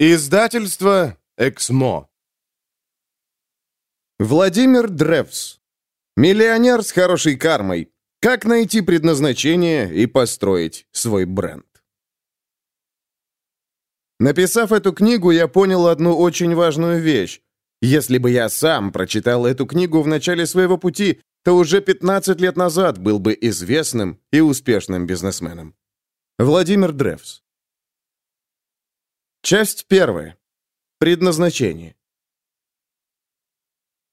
Издательство «Эксмо». Владимир Древс. Миллионер с хорошей кармой. Как найти предназначение и построить свой бренд. Написав эту книгу, я понял одну очень важную вещь. Если бы я сам прочитал эту книгу в начале своего пути, то уже 15 лет назад был бы известным и успешным бизнесменом. Владимир Древс. Часть первая. Предназначение.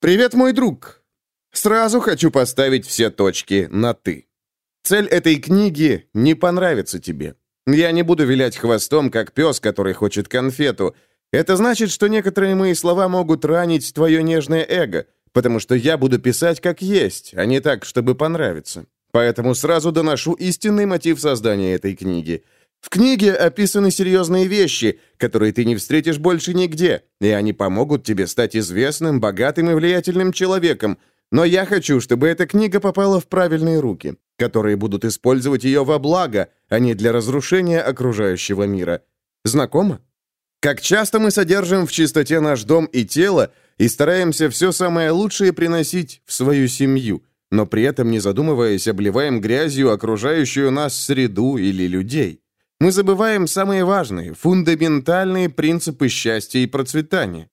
Привет, мой друг. Сразу хочу поставить все точки на «ты». Цель этой книги — не понравится тебе. Я не буду вилять хвостом, как пес, который хочет конфету. Это значит, что некоторые мои слова могут ранить твое нежное эго, потому что я буду писать как есть, а не так, чтобы понравиться. Поэтому сразу доношу истинный мотив создания этой книги — в книге описаны серьезные вещи, которые ты не встретишь больше нигде, и они помогут тебе стать известным, богатым и влиятельным человеком. Но я хочу, чтобы эта книга попала в правильные руки, которые будут использовать ее во благо, а не для разрушения окружающего мира. Знакомо? Как часто мы содержим в чистоте наш дом и тело и стараемся все самое лучшее приносить в свою семью, но при этом, не задумываясь, обливаем грязью окружающую нас среду или людей. Мы забываем самые важные, фундаментальные принципы счастья и процветания.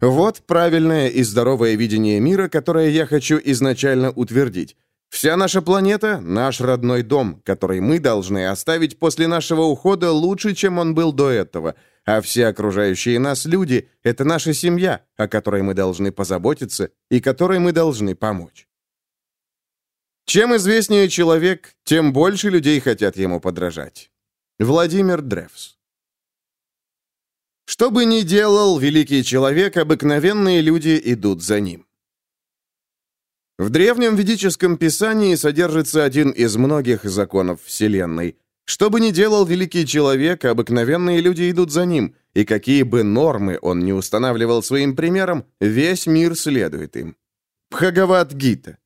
Вот правильное и здоровое видение мира, которое я хочу изначально утвердить. Вся наша планета — наш родной дом, который мы должны оставить после нашего ухода лучше, чем он был до этого, а все окружающие нас люди — это наша семья, о которой мы должны позаботиться и которой мы должны помочь. Чем известнее человек, тем больше людей хотят ему подражать. Владимир Древс. Что бы ни делал великий человек, обыкновенные люди идут за ним. В древнем ведическом писании содержится один из многих законов Вселенной. Что бы ни делал великий человек, обыкновенные люди идут за ним, и какие бы нормы он не устанавливал своим примером, весь мир следует им. Бхагават-гита.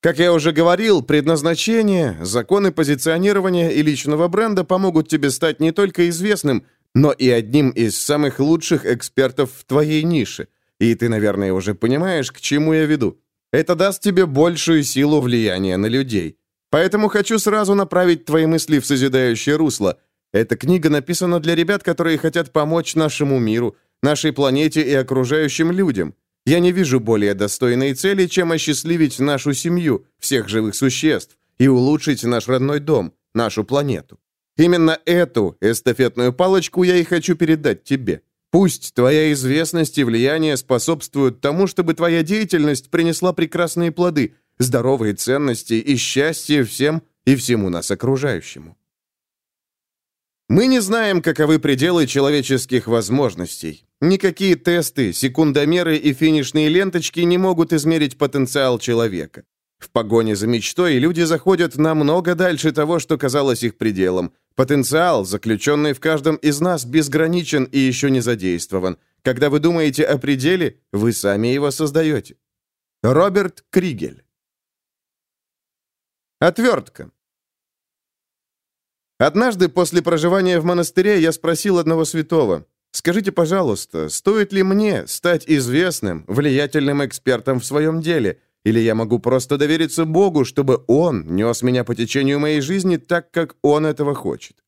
Как я уже говорил, предназначение, законы позиционирования и личного бренда помогут тебе стать не только известным, но и одним из самых лучших экспертов в твоей нише. И ты, наверное, уже понимаешь, к чему я веду. Это даст тебе большую силу влияния на людей. Поэтому хочу сразу направить твои мысли в созидающее русло. Эта книга написана для ребят, которые хотят помочь нашему миру, нашей планете и окружающим людям. Я не вижу более достойной цели, чем осчастливить нашу семью, всех живых существ, и улучшить наш родной дом, нашу планету. Именно эту эстафетную палочку я и хочу передать тебе. Пусть твоя известность и влияние способствуют тому, чтобы твоя деятельность принесла прекрасные плоды, здоровые ценности и счастье всем и всему нас окружающему. Мы не знаем, каковы пределы человеческих возможностей. Никакие тесты, секундомеры и финишные ленточки не могут измерить потенциал человека. В погоне за мечтой люди заходят намного дальше того, что казалось их пределом. Потенциал, заключенный в каждом из нас, безграничен и еще не задействован. Когда вы думаете о пределе, вы сами его создаете. Роберт Кригель Отвертка. Однажды после проживания в монастыре я спросил одного святого, «Скажите, пожалуйста, стоит ли мне стать известным, влиятельным экспертом в своем деле, или я могу просто довериться Богу, чтобы Он нес меня по течению моей жизни так, как Он этого хочет?»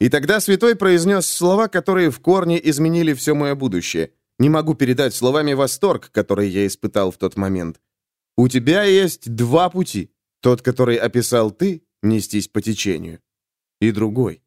И тогда святой произнес слова, которые в корне изменили все мое будущее. Не могу передать словами восторг, который я испытал в тот момент. У тебя есть два пути. Тот, который описал ты, нестись по течению и другой.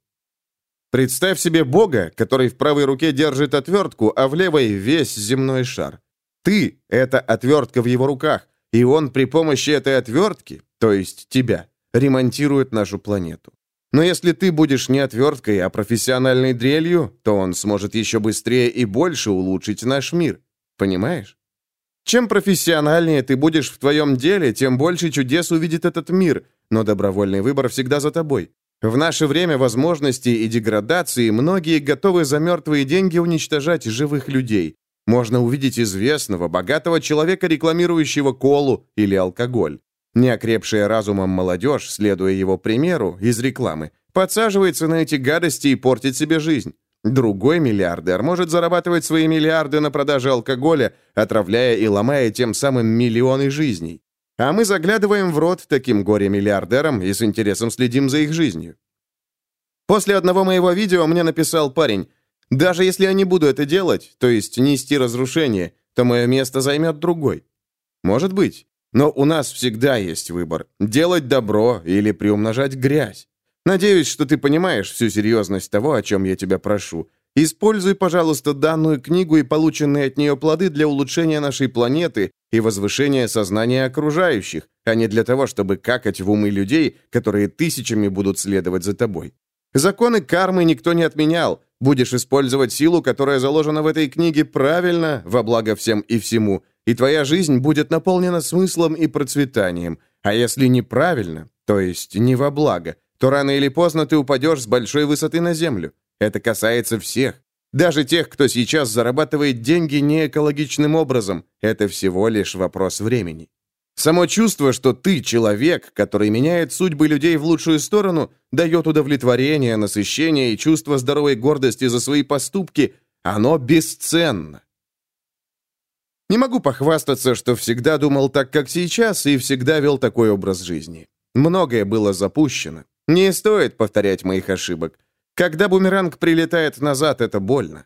Представь себе Бога, который в правой руке держит отвертку, а в левой весь земной шар. Ты — это отвертка в его руках, и он при помощи этой отвертки, то есть тебя, ремонтирует нашу планету. Но если ты будешь не отверткой, а профессиональной дрелью, то он сможет еще быстрее и больше улучшить наш мир. Понимаешь? Чем профессиональнее ты будешь в твоем деле, тем больше чудес увидит этот мир, но добровольный выбор всегда за тобой. В наше время возможностей и деградации многие готовы за мертвые деньги уничтожать живых людей. Можно увидеть известного, богатого человека, рекламирующего колу или алкоголь. Неокрепшая разумом молодежь, следуя его примеру из рекламы, подсаживается на эти гадости и портит себе жизнь. Другой миллиардер может зарабатывать свои миллиарды на продаже алкоголя, отравляя и ломая тем самым миллионы жизней. А мы заглядываем в рот таким горе-миллиардерам и с интересом следим за их жизнью. После одного моего видео мне написал парень, «Даже если я не буду это делать, то есть нести разрушение, то мое место займет другой». Может быть, но у нас всегда есть выбор – делать добро или приумножать грязь. Надеюсь, что ты понимаешь всю серьезность того, о чем я тебя прошу. Используй, пожалуйста, данную книгу и полученные от нее плоды для улучшения нашей планеты и возвышения сознания окружающих, а не для того, чтобы какать в умы людей, которые тысячами будут следовать за тобой. Законы кармы никто не отменял. Будешь использовать силу, которая заложена в этой книге правильно, во благо всем и всему, и твоя жизнь будет наполнена смыслом и процветанием. А если неправильно, то есть не во благо, то рано или поздно ты упадешь с большой высоты на землю. Это касается всех. Даже тех, кто сейчас зарабатывает деньги не экологичным образом. Это всего лишь вопрос времени. Само чувство, что ты человек, который меняет судьбы людей в лучшую сторону, дает удовлетворение, насыщение и чувство здоровой гордости за свои поступки, оно бесценно. Не могу похвастаться, что всегда думал так, как сейчас, и всегда вел такой образ жизни. Многое было запущено. Не стоит повторять моих ошибок. Когда бумеранг прилетает назад, это больно.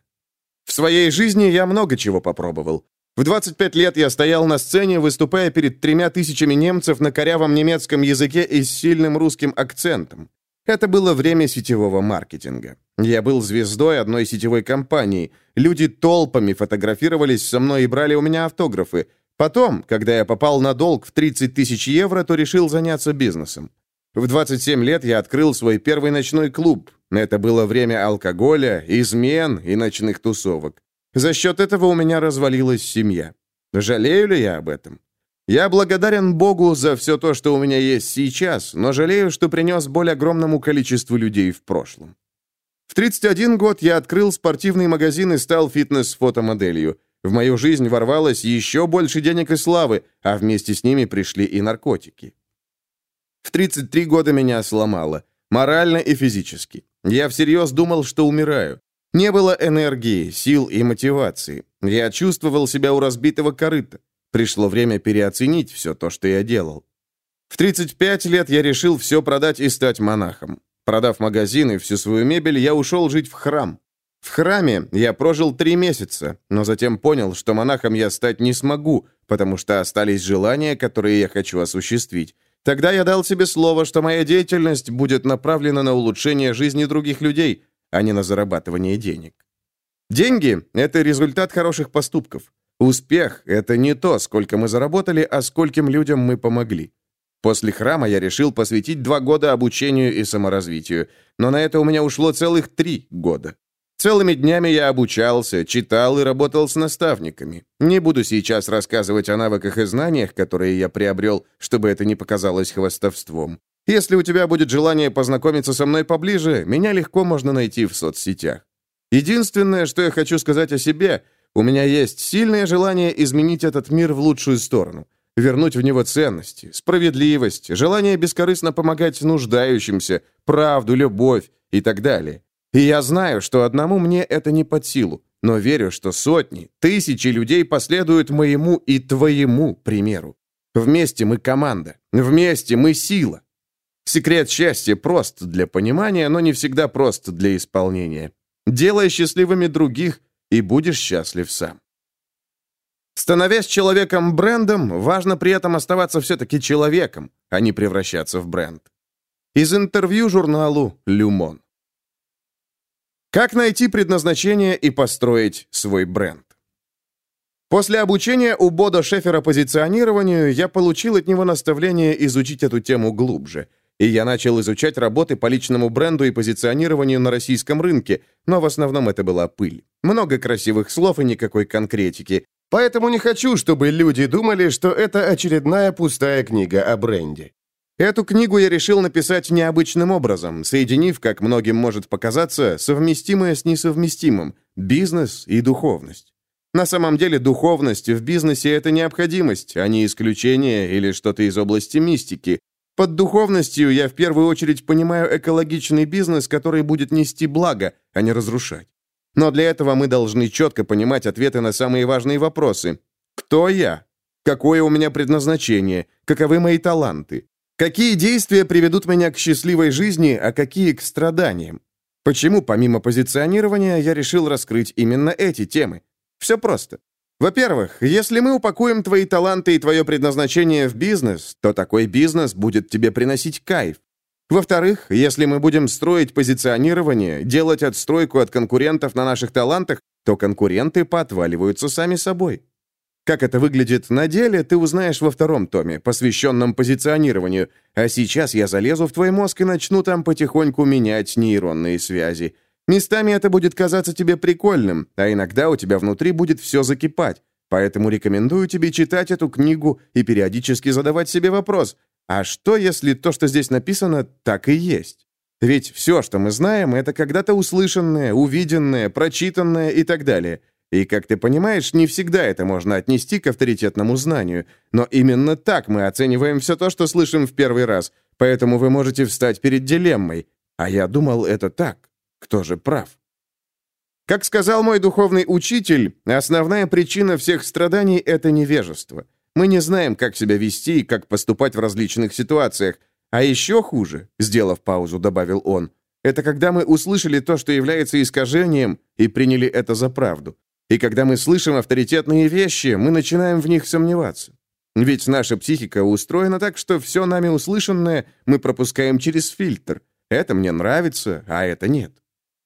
В своей жизни я много чего попробовал. В 25 лет я стоял на сцене, выступая перед тремя тысячами немцев на корявом немецком языке и с сильным русским акцентом. Это было время сетевого маркетинга. Я был звездой одной сетевой компании. Люди толпами фотографировались со мной и брали у меня автографы. Потом, когда я попал на долг в 30 тысяч евро, то решил заняться бизнесом. В 27 лет я открыл свой первый ночной клуб. Это было время алкоголя, измен и ночных тусовок. За счет этого у меня развалилась семья. Жалею ли я об этом? Я благодарен Богу за все то, что у меня есть сейчас, но жалею, что принес боль огромному количеству людей в прошлом. В 31 год я открыл спортивный магазин и стал фитнес-фотомоделью. В мою жизнь ворвалось еще больше денег и славы, а вместе с ними пришли и наркотики. В 33 года меня сломало. Морально и физически. Я всерьез думал, что умираю. Не было энергии, сил и мотивации. Я чувствовал себя у разбитого корыта. Пришло время переоценить все то, что я делал. В 35 лет я решил все продать и стать монахом. Продав магазин и всю свою мебель, я ушел жить в храм. В храме я прожил три месяца, но затем понял, что монахом я стать не смогу, потому что остались желания, которые я хочу осуществить. Тогда я дал себе слово, что моя деятельность будет направлена на улучшение жизни других людей, а не на зарабатывание денег. Деньги – это результат хороших поступков. Успех – это не то, сколько мы заработали, а скольким людям мы помогли. После храма я решил посвятить два года обучению и саморазвитию, но на это у меня ушло целых три года. Целыми днями я обучался, читал и работал с наставниками. Не буду сейчас рассказывать о навыках и знаниях, которые я приобрел, чтобы это не показалось хвастовством. Если у тебя будет желание познакомиться со мной поближе, меня легко можно найти в соцсетях. Единственное, что я хочу сказать о себе, у меня есть сильное желание изменить этот мир в лучшую сторону, вернуть в него ценности, справедливость, желание бескорыстно помогать нуждающимся, правду, любовь и так далее. И я знаю, что одному мне это не под силу, но верю, что сотни, тысячи людей последуют моему и твоему примеру. Вместе мы команда, вместе мы сила. Секрет счастья прост для понимания, но не всегда прост для исполнения. Делай счастливыми других, и будешь счастлив сам. Становясь человеком-брендом, важно при этом оставаться все-таки человеком, а не превращаться в бренд. Из интервью журналу «Люмон». Как найти предназначение и построить свой бренд? После обучения у Бода Шефера позиционированию я получил от него наставление изучить эту тему глубже. И я начал изучать работы по личному бренду и позиционированию на российском рынке, но в основном это была пыль. Много красивых слов и никакой конкретики. Поэтому не хочу, чтобы люди думали, что это очередная пустая книга о бренде. Эту книгу я решил написать необычным образом, соединив, как многим может показаться, совместимое с несовместимым – бизнес и духовность. На самом деле духовность в бизнесе – это необходимость, а не исключение или что-то из области мистики. Под духовностью я в первую очередь понимаю экологичный бизнес, который будет нести благо, а не разрушать. Но для этого мы должны четко понимать ответы на самые важные вопросы. Кто я? Какое у меня предназначение? Каковы мои таланты? Какие действия приведут меня к счастливой жизни, а какие к страданиям? Почему, помимо позиционирования, я решил раскрыть именно эти темы? Все просто. Во-первых, если мы упакуем твои таланты и твое предназначение в бизнес, то такой бизнес будет тебе приносить кайф. Во-вторых, если мы будем строить позиционирование, делать отстройку от конкурентов на наших талантах, то конкуренты поотваливаются сами собой. Как это выглядит на деле, ты узнаешь во втором томе, посвященном позиционированию, а сейчас я залезу в твой мозг и начну там потихоньку менять нейронные связи. Местами это будет казаться тебе прикольным, а иногда у тебя внутри будет все закипать. Поэтому рекомендую тебе читать эту книгу и периодически задавать себе вопрос, а что, если то, что здесь написано, так и есть? Ведь все, что мы знаем, это когда-то услышанное, увиденное, прочитанное и так далее. И, как ты понимаешь, не всегда это можно отнести к авторитетному знанию. Но именно так мы оцениваем все то, что слышим в первый раз. Поэтому вы можете встать перед дилеммой. А я думал, это так. Кто же прав? Как сказал мой духовный учитель, основная причина всех страданий – это невежество. Мы не знаем, как себя вести и как поступать в различных ситуациях. А еще хуже, сделав паузу, добавил он, это когда мы услышали то, что является искажением, и приняли это за правду. И когда мы слышим авторитетные вещи, мы начинаем в них сомневаться. Ведь наша психика устроена так, что все нами услышанное мы пропускаем через фильтр. Это мне нравится, а это нет.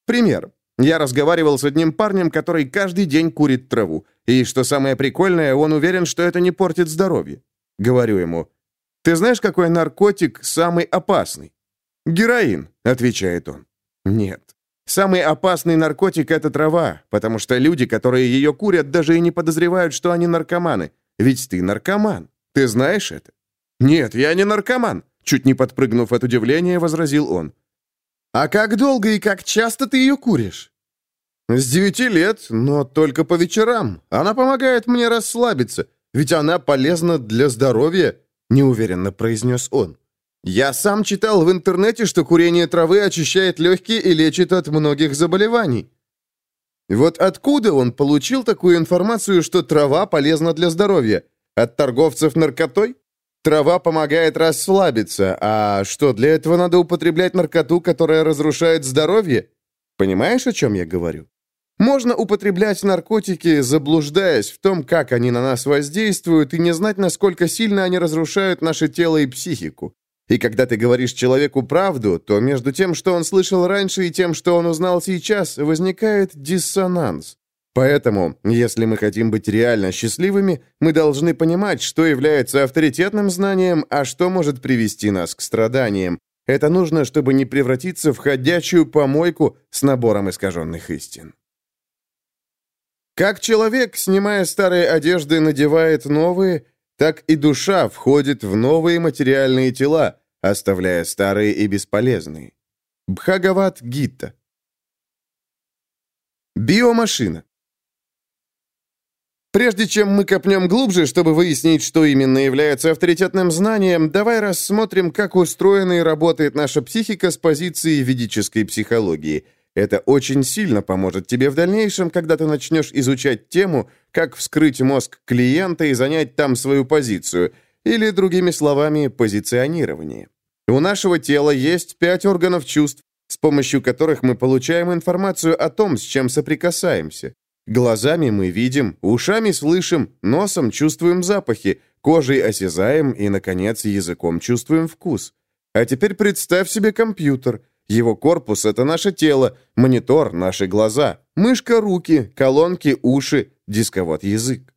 Пример. Я разговаривал с одним парнем, который каждый день курит траву. И, что самое прикольное, он уверен, что это не портит здоровье. Говорю ему, «Ты знаешь, какой наркотик самый опасный?» «Героин», — отвечает он. «Нет. Самый опасный наркотик — это трава, потому что люди, которые ее курят, даже и не подозревают, что они наркоманы. Ведь ты наркоман. Ты знаешь это?» «Нет, я не наркоман», — чуть не подпрыгнув от удивления, возразил он. «А как долго и как часто ты ее куришь?» «С девяти лет, но только по вечерам. Она помогает мне расслабиться, ведь она полезна для здоровья», — неуверенно произнес он. «Я сам читал в интернете, что курение травы очищает легкие и лечит от многих заболеваний». Вот откуда он получил такую информацию, что трава полезна для здоровья? От торговцев наркотой? Трава помогает расслабиться, а что, для этого надо употреблять наркоту, которая разрушает здоровье? Понимаешь, о чем я говорю? Можно употреблять наркотики, заблуждаясь в том, как они на нас воздействуют, и не знать, насколько сильно они разрушают наше тело и психику. И когда ты говоришь человеку правду, то между тем, что он слышал раньше, и тем, что он узнал сейчас, возникает диссонанс. Поэтому, если мы хотим быть реально счастливыми, мы должны понимать, что является авторитетным знанием, а что может привести нас к страданиям. Это нужно, чтобы не превратиться в ходячую помойку с набором искаженных истин. Как человек, снимая старые одежды, надевает новые, так и душа входит в новые материальные тела, оставляя старые и бесполезные. Бхагават Гита Биомашина Прежде чем мы копнем глубже, чтобы выяснить, что именно является авторитетным знанием, давай рассмотрим, как устроена и работает наша психика с позиции ведической психологии. Это очень сильно поможет тебе в дальнейшем, когда ты начнешь изучать тему, как вскрыть мозг клиента и занять там свою позицию, или, другими словами, позиционирование. У нашего тела есть пять органов чувств, с помощью которых мы получаем информацию о том, с чем соприкасаемся. Глазами мы видим, ушами слышим, носом чувствуем запахи, кожей осязаем и, наконец, языком чувствуем вкус. А теперь представь себе компьютер. Его корпус — это наше тело, монитор — наши глаза, мышка — руки, колонки — уши, дисковод — язык.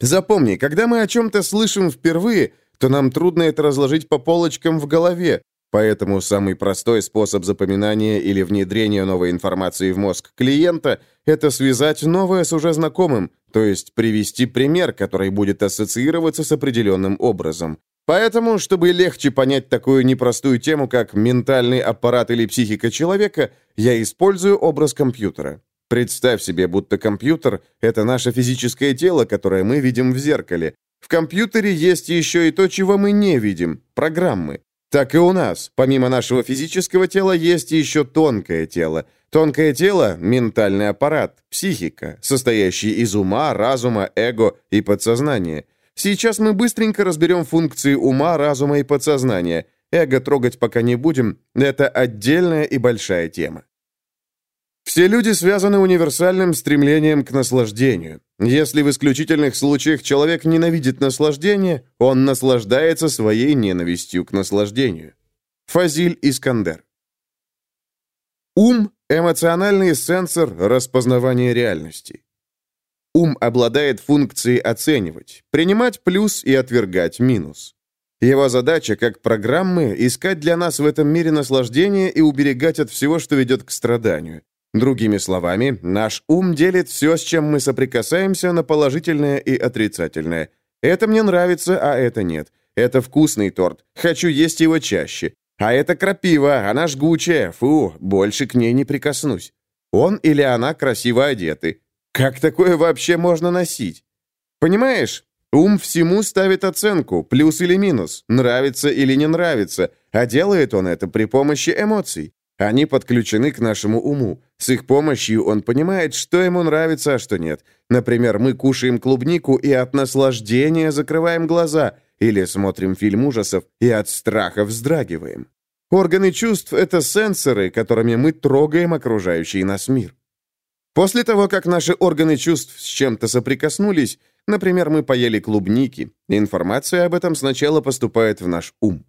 Запомни, когда мы о чем-то слышим впервые, то нам трудно это разложить по полочкам в голове, Поэтому самый простой способ запоминания или внедрения новой информации в мозг клиента – это связать новое с уже знакомым, то есть привести пример, который будет ассоциироваться с определенным образом. Поэтому, чтобы легче понять такую непростую тему, как ментальный аппарат или психика человека, я использую образ компьютера. Представь себе, будто компьютер – это наше физическое тело, которое мы видим в зеркале. В компьютере есть еще и то, чего мы не видим – программы. Так и у нас, помимо нашего физического тела, есть еще тонкое тело. Тонкое тело – ментальный аппарат, психика, состоящий из ума, разума, эго и подсознания. Сейчас мы быстренько разберем функции ума, разума и подсознания. Эго трогать пока не будем, это отдельная и большая тема. Все люди связаны универсальным стремлением к наслаждению. Если в исключительных случаях человек ненавидит наслаждение, он наслаждается своей ненавистью к наслаждению. Фазиль Искандер Ум – эмоциональный сенсор распознавания реальности. Ум обладает функцией оценивать, принимать плюс и отвергать минус. Его задача, как программы, искать для нас в этом мире наслаждение и уберегать от всего, что ведет к страданию. Другими словами, наш ум делит все, с чем мы соприкасаемся, на положительное и отрицательное. Это мне нравится, а это нет. Это вкусный торт. Хочу есть его чаще. А это крапива, она жгучая. Фу, больше к ней не прикоснусь. Он или она красиво одеты. Как такое вообще можно носить? Понимаешь, ум всему ставит оценку, плюс или минус, нравится или не нравится, а делает он это при помощи эмоций. Они подключены к нашему уму. С их помощью он понимает, что ему нравится, а что нет. Например, мы кушаем клубнику и от наслаждения закрываем глаза, или смотрим фильм ужасов и от страха вздрагиваем. Органы чувств — это сенсоры, которыми мы трогаем окружающий нас мир. После того, как наши органы чувств с чем-то соприкоснулись, например, мы поели клубники, информация об этом сначала поступает в наш ум.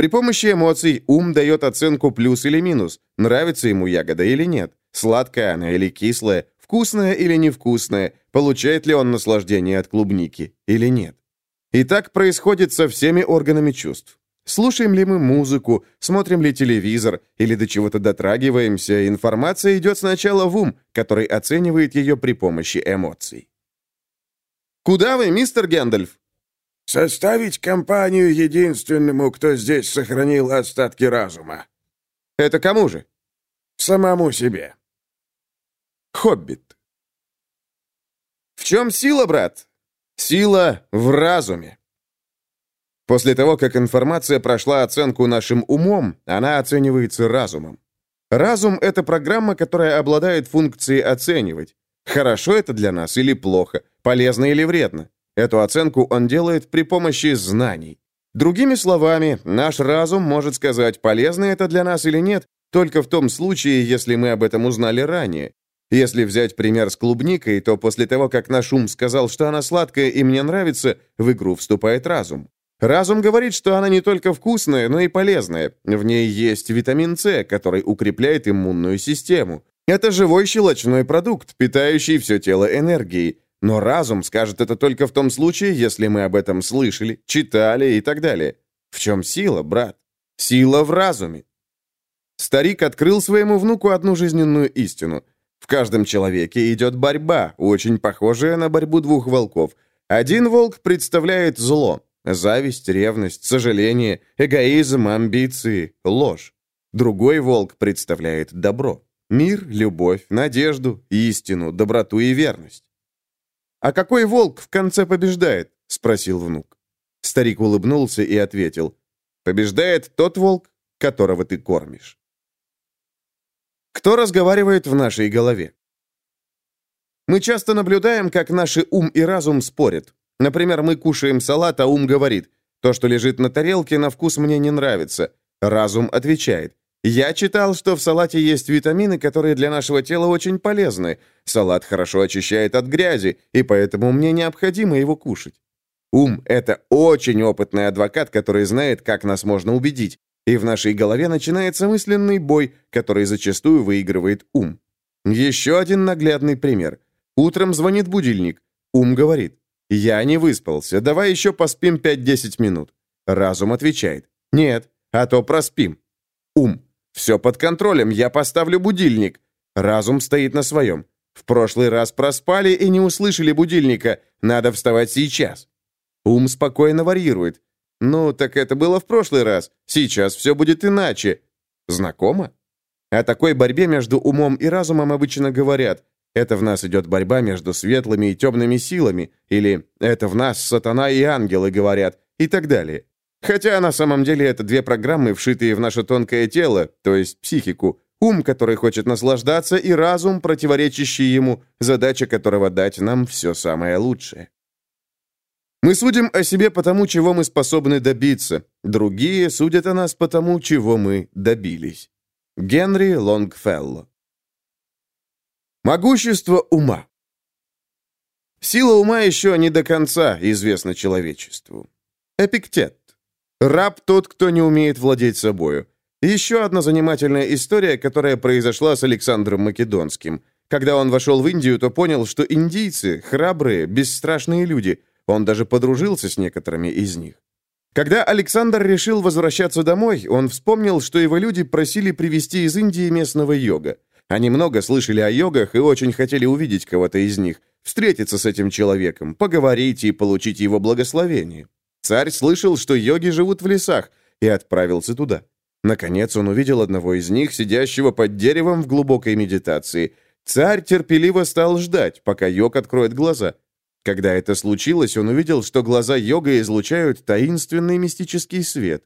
При помощи эмоций ум дает оценку плюс или минус, нравится ему ягода или нет, сладкая она или кислая, вкусная или невкусная, получает ли он наслаждение от клубники или нет. И так происходит со всеми органами чувств. Слушаем ли мы музыку, смотрим ли телевизор или до чего-то дотрагиваемся, информация идет сначала в ум, который оценивает ее при помощи эмоций. «Куда вы, мистер Гэндальф?» Составить компанию единственному, кто здесь сохранил остатки разума. Это кому же? Самому себе. Хоббит. В чем сила, брат? Сила в разуме. После того, как информация прошла оценку нашим умом, она оценивается разумом. Разум — это программа, которая обладает функцией оценивать. Хорошо это для нас или плохо, полезно или вредно. Эту оценку он делает при помощи знаний. Другими словами, наш разум может сказать, полезно это для нас или нет, только в том случае, если мы об этом узнали ранее. Если взять пример с клубникой, то после того, как наш ум сказал, что она сладкая и мне нравится, в игру вступает разум. Разум говорит, что она не только вкусная, но и полезная. В ней есть витамин С, который укрепляет иммунную систему. Это живой щелочной продукт, питающий все тело энергией. Но разум скажет это только в том случае, если мы об этом слышали, читали и так далее. В чем сила, брат? Сила в разуме. Старик открыл своему внуку одну жизненную истину. В каждом человеке идет борьба, очень похожая на борьбу двух волков. Один волк представляет зло, зависть, ревность, сожаление, эгоизм, амбиции, ложь. Другой волк представляет добро, мир, любовь, надежду, истину, доброту и верность. «А какой волк в конце побеждает?» — спросил внук. Старик улыбнулся и ответил. «Побеждает тот волк, которого ты кормишь». Кто разговаривает в нашей голове? Мы часто наблюдаем, как наши ум и разум спорят. Например, мы кушаем салат, а ум говорит, «То, что лежит на тарелке, на вкус мне не нравится». Разум отвечает, я читал, что в салате есть витамины, которые для нашего тела очень полезны. Салат хорошо очищает от грязи, и поэтому мне необходимо его кушать. Ум — это очень опытный адвокат, который знает, как нас можно убедить. И в нашей голове начинается мысленный бой, который зачастую выигрывает ум. Еще один наглядный пример. Утром звонит будильник. Ум говорит, «Я не выспался, давай еще поспим 5-10 минут». Разум отвечает, «Нет, а то проспим». Ум, все под контролем, я поставлю будильник. Разум стоит на своем. В прошлый раз проспали и не услышали будильника. Надо вставать сейчас. Ум спокойно варьирует. Ну, так это было в прошлый раз. Сейчас все будет иначе. Знакомо? О такой борьбе между умом и разумом обычно говорят. Это в нас идет борьба между светлыми и темными силами. Или это в нас сатана и ангелы говорят. И так далее. Хотя на самом деле это две программы, вшитые в наше тонкое тело, то есть психику, ум, который хочет наслаждаться, и разум, противоречащий ему, задача которого дать нам все самое лучшее. Мы судим о себе по тому, чего мы способны добиться. Другие судят о нас по тому, чего мы добились. Генри Лонгфелло Могущество ума Сила ума еще не до конца известна человечеству. Эпиктет. Раб тот, кто не умеет владеть собою. Еще одна занимательная история, которая произошла с Александром Македонским. Когда он вошел в Индию, то понял, что индийцы – храбрые, бесстрашные люди. Он даже подружился с некоторыми из них. Когда Александр решил возвращаться домой, он вспомнил, что его люди просили привезти из Индии местного йога. Они много слышали о йогах и очень хотели увидеть кого-то из них, встретиться с этим человеком, поговорить и получить его благословение. Царь слышал, что йоги живут в лесах, и отправился туда. Наконец он увидел одного из них, сидящего под деревом в глубокой медитации. Царь терпеливо стал ждать, пока йог откроет глаза. Когда это случилось, он увидел, что глаза йога излучают таинственный мистический свет.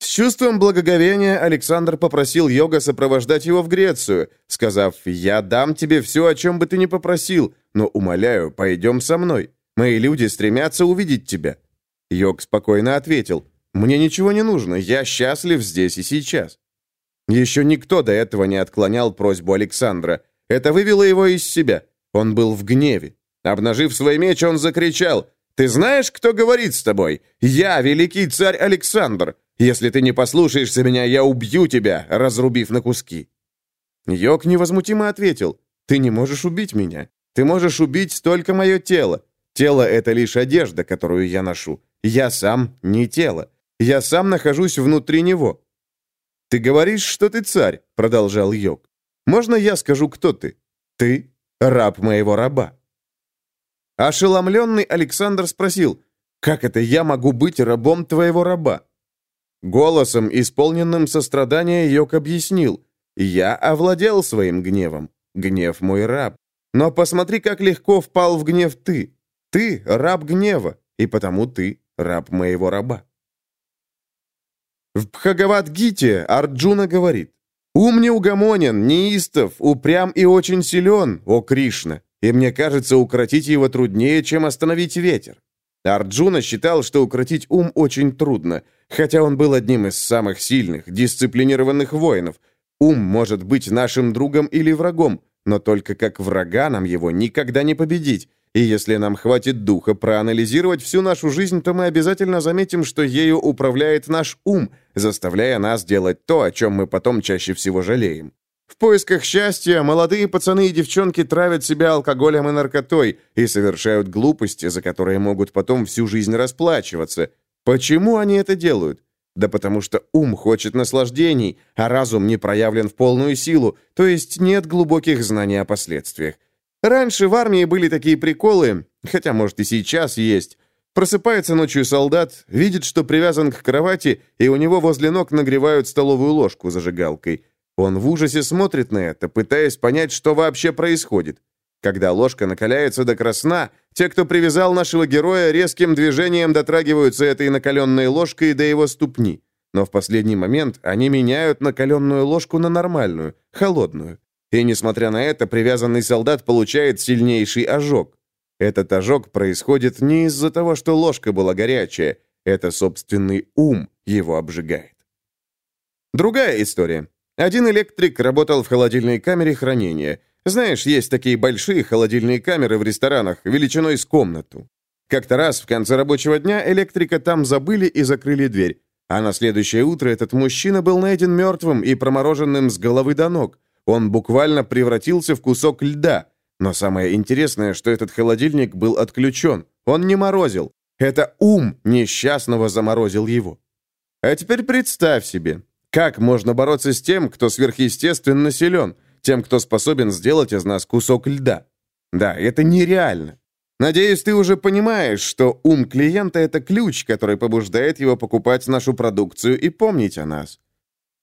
С чувством благоговения Александр попросил йога сопровождать его в Грецию, сказав «Я дам тебе все, о чем бы ты ни попросил, но, умоляю, пойдем со мной. Мои люди стремятся увидеть тебя». Йог спокойно ответил «Мне ничего не нужно, я счастлив здесь и сейчас». Еще никто до этого не отклонял просьбу Александра. Это вывело его из себя. Он был в гневе. Обнажив свой меч, он закричал «Ты знаешь, кто говорит с тобой? Я, великий царь Александр! Если ты не послушаешься меня, я убью тебя, разрубив на куски». Йог невозмутимо ответил, «Ты не можешь убить меня. Ты можешь убить только мое тело. Тело — это лишь одежда, которую я ношу. Я сам не тело. Я сам нахожусь внутри него». «Ты говоришь, что ты царь», — продолжал Йог. «Можно я скажу, кто ты? Ты — раб моего раба». Ошеломленный Александр спросил, «Как это я могу быть рабом твоего раба?» Голосом, исполненным сострадания, Йог объяснил. «Я овладел своим гневом. Гнев мой раб. Но посмотри, как легко впал в гнев ты. Ты — раб гнева, и потому ты — раб моего раба». В Бхагават-гите Арджуна говорит, «Ум неугомонен, неистов, упрям и очень силен, о Кришна, и мне кажется, укротить его труднее, чем остановить ветер». Арджуна считал, что укротить ум очень трудно, хотя он был одним из самых сильных, дисциплинированных воинов. Ум может быть нашим другом или врагом, но только как врага нам его никогда не победить. И если нам хватит духа проанализировать всю нашу жизнь, то мы обязательно заметим, что ею управляет наш ум, заставляя нас делать то, о чем мы потом чаще всего жалеем. В поисках счастья молодые пацаны и девчонки травят себя алкоголем и наркотой и совершают глупости, за которые могут потом всю жизнь расплачиваться. Почему они это делают? Да потому что ум хочет наслаждений, а разум не проявлен в полную силу, то есть нет глубоких знаний о последствиях. Раньше в армии были такие приколы, хотя, может, и сейчас есть. Просыпается ночью солдат, видит, что привязан к кровати, и у него возле ног нагревают столовую ложку зажигалкой. Он в ужасе смотрит на это, пытаясь понять, что вообще происходит. Когда ложка накаляется до красна, те, кто привязал нашего героя, резким движением дотрагиваются этой накаленной ложкой до его ступни. Но в последний момент они меняют накаленную ложку на нормальную, холодную. И, несмотря на это, привязанный солдат получает сильнейший ожог. Этот ожог происходит не из-за того, что ложка была горячая. Это собственный ум его обжигает. Другая история. Один электрик работал в холодильной камере хранения. Знаешь, есть такие большие холодильные камеры в ресторанах, величиной с комнату. Как-то раз в конце рабочего дня электрика там забыли и закрыли дверь. А на следующее утро этот мужчина был найден мертвым и промороженным с головы до ног. Он буквально превратился в кусок льда. Но самое интересное, что этот холодильник был отключен. Он не морозил. Это ум несчастного заморозил его. А теперь представь себе, как можно бороться с тем, кто сверхъестественно силен, тем, кто способен сделать из нас кусок льда? Да, это нереально. Надеюсь, ты уже понимаешь, что ум клиента – это ключ, который побуждает его покупать нашу продукцию и помнить о нас.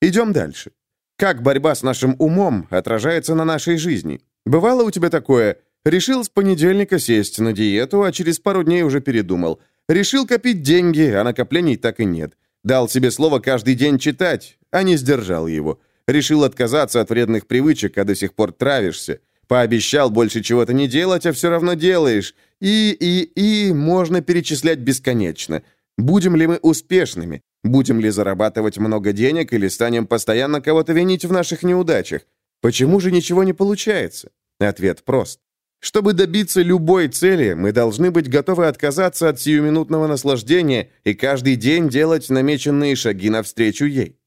Идем дальше. Как борьба с нашим умом отражается на нашей жизни? Бывало у тебя такое? Решил с понедельника сесть на диету, а через пару дней уже передумал. Решил копить деньги, а накоплений так и нет. Дал себе слово каждый день читать, а не сдержал его. Решил отказаться от вредных привычек, а до сих пор травишься. Пообещал больше чего-то не делать, а все равно делаешь. И, и, и можно перечислять бесконечно. Будем ли мы успешными? Будем ли зарабатывать много денег или станем постоянно кого-то винить в наших неудачах? Почему же ничего не получается? Ответ прост. Чтобы добиться любой цели, мы должны быть готовы отказаться от сиюминутного наслаждения и каждый день делать намеченные шаги навстречу ей.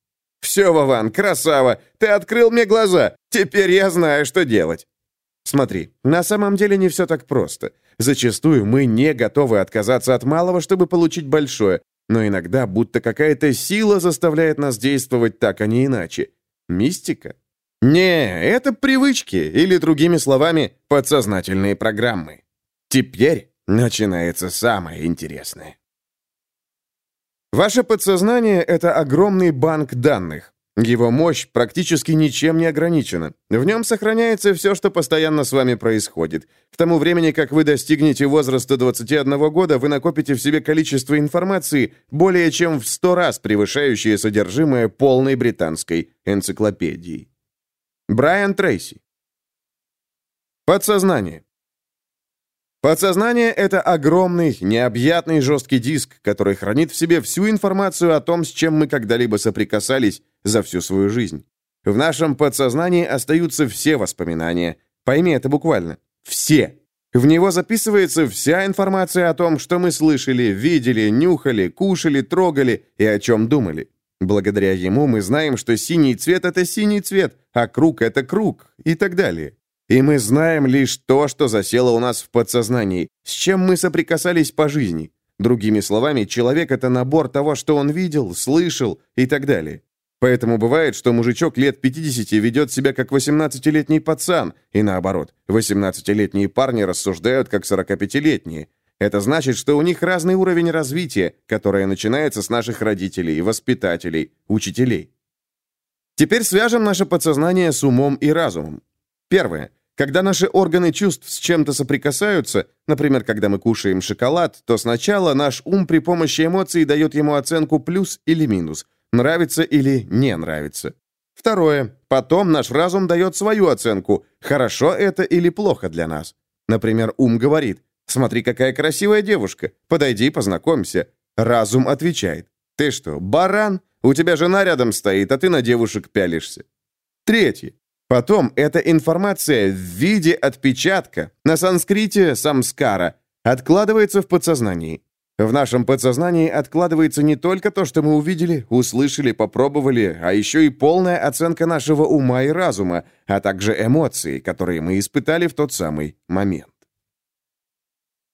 «Все, Вован, красава! Ты открыл мне глаза! Теперь я знаю, что делать!» Смотри, на самом деле не все так просто. Зачастую мы не готовы отказаться от малого, чтобы получить большое, но иногда будто какая-то сила заставляет нас действовать так, а не иначе. Мистика? Не, это привычки, или, другими словами, подсознательные программы. Теперь начинается самое интересное. Ваше подсознание — это огромный банк данных. Его мощь практически ничем не ограничена. В нем сохраняется все, что постоянно с вами происходит. К тому времени, как вы достигнете возраста 21 года, вы накопите в себе количество информации, более чем в 100 раз превышающее содержимое полной британской энциклопедии. Брайан Трейси. Подсознание. Подсознание — это огромный, необъятный жесткий диск, который хранит в себе всю информацию о том, с чем мы когда-либо соприкасались за всю свою жизнь. В нашем подсознании остаются все воспоминания. Пойми это буквально. Все. В него записывается вся информация о том, что мы слышали, видели, нюхали, кушали, трогали и о чем думали. Благодаря ему мы знаем, что синий цвет — это синий цвет, а круг — это круг, и так далее. И мы знаем лишь то, что засело у нас в подсознании, с чем мы соприкасались по жизни. Другими словами, человек — это набор того, что он видел, слышал и так далее. Поэтому бывает, что мужичок лет 50 ведет себя как 18-летний пацан, и наоборот, 18-летние парни рассуждают как 45-летние. Это значит, что у них разный уровень развития, которое начинается с наших родителей, воспитателей, учителей. Теперь свяжем наше подсознание с умом и разумом. Первое. Когда наши органы чувств с чем-то соприкасаются, например, когда мы кушаем шоколад, то сначала наш ум при помощи эмоций дает ему оценку плюс или минус, нравится или не нравится. Второе. Потом наш разум дает свою оценку, хорошо это или плохо для нас. Например, ум говорит, Смотри, какая красивая девушка. Подойди, познакомься». Разум отвечает. «Ты что, баран? У тебя жена рядом стоит, а ты на девушек пялишься». Третье. Потом эта информация в виде отпечатка, на санскрите самскара, откладывается в подсознании. В нашем подсознании откладывается не только то, что мы увидели, услышали, попробовали, а еще и полная оценка нашего ума и разума, а также эмоции, которые мы испытали в тот самый момент.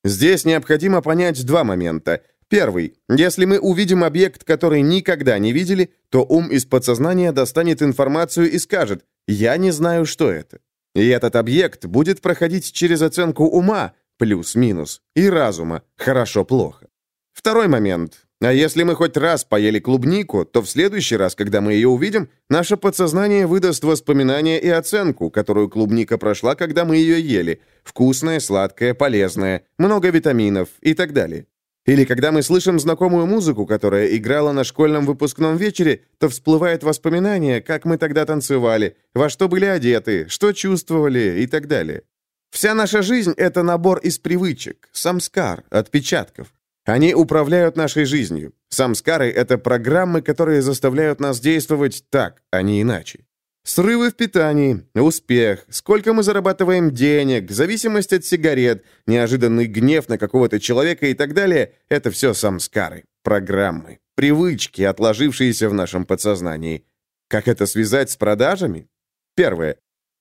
Здесь необходимо понять два момента. Первый. Если мы увидим объект, который никогда не видели, то ум из подсознания достанет информацию и скажет «я не знаю, что это». И этот объект будет проходить через оценку ума, плюс-минус, и разума, хорошо-плохо. Второй момент. А если мы хоть раз поели клубнику, то в следующий раз, когда мы ее увидим, наше подсознание выдаст воспоминания и оценку, которую клубника прошла, когда мы ее ели. Вкусная, сладкая, полезная, много витаминов и так далее. Или когда мы слышим знакомую музыку, которая играла на школьном выпускном вечере, то всплывает воспоминание, как мы тогда танцевали, во что были одеты, что чувствовали и так далее. Вся наша жизнь — это набор из привычек, самскар, отпечатков. Они управляют нашей жизнью. Самскары — это программы, которые заставляют нас действовать так, а не иначе. Срывы в питании, успех, сколько мы зарабатываем денег, зависимость от сигарет, неожиданный гнев на какого-то человека и так далее — это все самскары, программы, привычки, отложившиеся в нашем подсознании. Как это связать с продажами? Первое.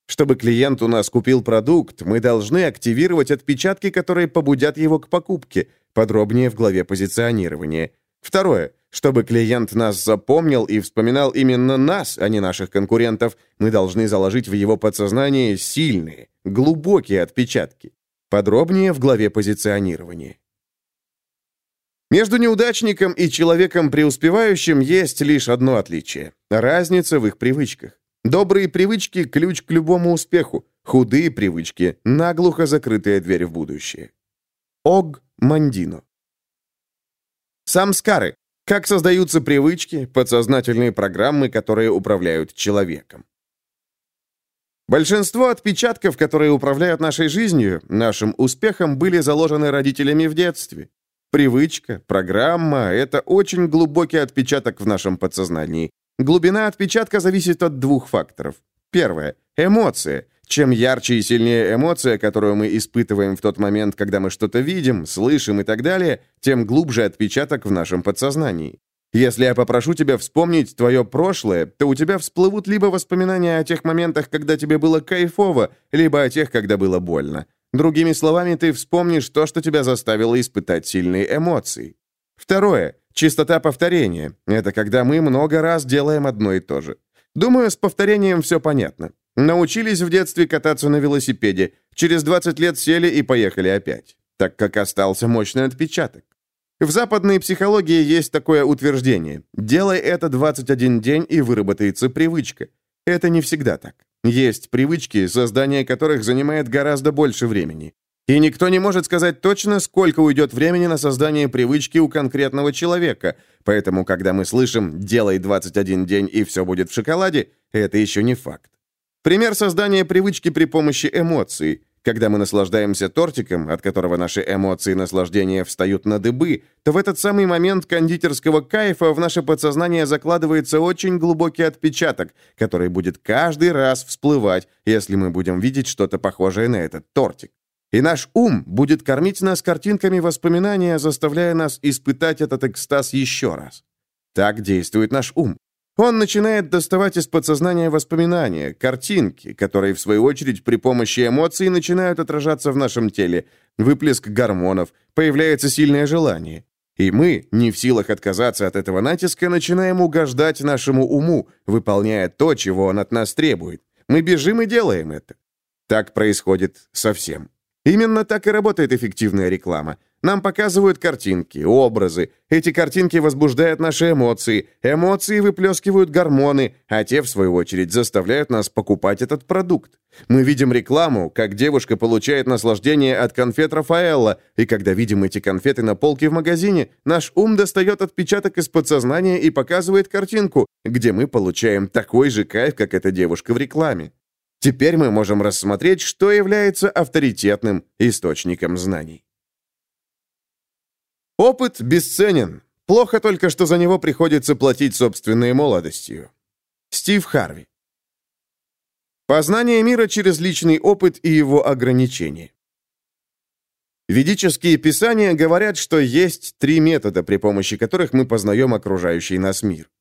Чтобы клиент у нас купил продукт, мы должны активировать отпечатки, которые побудят его к покупке. Подробнее в главе позиционирования. Второе. Чтобы клиент нас запомнил и вспоминал именно нас, а не наших конкурентов, мы должны заложить в его подсознание сильные, глубокие отпечатки. Подробнее в главе позиционирования. Между неудачником и человеком преуспевающим есть лишь одно отличие – разница в их привычках. Добрые привычки – ключ к любому успеху. Худые привычки – наглухо закрытая дверь в будущее. Ог Мандино. Самскары Как создаются привычки, подсознательные программы, которые управляют человеком. Большинство отпечатков, которые управляют нашей жизнью, нашим успехом, были заложены родителями в детстве. Привычка, программа — это очень глубокий отпечаток в нашем подсознании. Глубина отпечатка зависит от двух факторов. Первое — эмоция. Чем ярче и сильнее эмоция, которую мы испытываем в тот момент, когда мы что-то видим, слышим и так далее, тем глубже отпечаток в нашем подсознании. Если я попрошу тебя вспомнить твое прошлое, то у тебя всплывут либо воспоминания о тех моментах, когда тебе было кайфово, либо о тех, когда было больно. Другими словами, ты вспомнишь то, что тебя заставило испытать сильные эмоции. Второе. Чистота повторения. Это когда мы много раз делаем одно и то же. Думаю, с повторением все понятно. Научились в детстве кататься на велосипеде. Через 20 лет сели и поехали опять, так как остался мощный отпечаток. В западной психологии есть такое утверждение. Делай это 21 день, и выработается привычка. Это не всегда так. Есть привычки, создание которых занимает гораздо больше времени. И никто не может сказать точно, сколько уйдет времени на создание привычки у конкретного человека. Поэтому, когда мы слышим «делай 21 день, и все будет в шоколаде», это еще не факт. Пример создания привычки при помощи эмоций. Когда мы наслаждаемся тортиком, от которого наши эмоции наслаждения встают на дыбы, то в этот самый момент кондитерского кайфа в наше подсознание закладывается очень глубокий отпечаток, который будет каждый раз всплывать, если мы будем видеть что-то похожее на этот тортик. И наш ум будет кормить нас картинками воспоминания, заставляя нас испытать этот экстаз еще раз. Так действует наш ум. Он начинает доставать из подсознания воспоминания, картинки, которые, в свою очередь, при помощи эмоций начинают отражаться в нашем теле, выплеск гормонов, появляется сильное желание. И мы, не в силах отказаться от этого натиска, начинаем угождать нашему уму, выполняя то, чего он от нас требует. Мы бежим и делаем это. Так происходит совсем. Именно так и работает эффективная реклама. Нам показывают картинки, образы. Эти картинки возбуждают наши эмоции. Эмоции выплескивают гормоны, а те, в свою очередь, заставляют нас покупать этот продукт. Мы видим рекламу, как девушка получает наслаждение от конфет Рафаэлла, и когда видим эти конфеты на полке в магазине, наш ум достает отпечаток из подсознания и показывает картинку, где мы получаем такой же кайф, как эта девушка в рекламе. Теперь мы можем рассмотреть, что является авторитетным источником знаний. Опыт бесценен. Плохо только, что за него приходится платить собственной молодостью. Стив Харви. Познание мира через личный опыт и его ограничения. Ведические писания говорят, что есть три метода, при помощи которых мы познаем окружающий нас мир.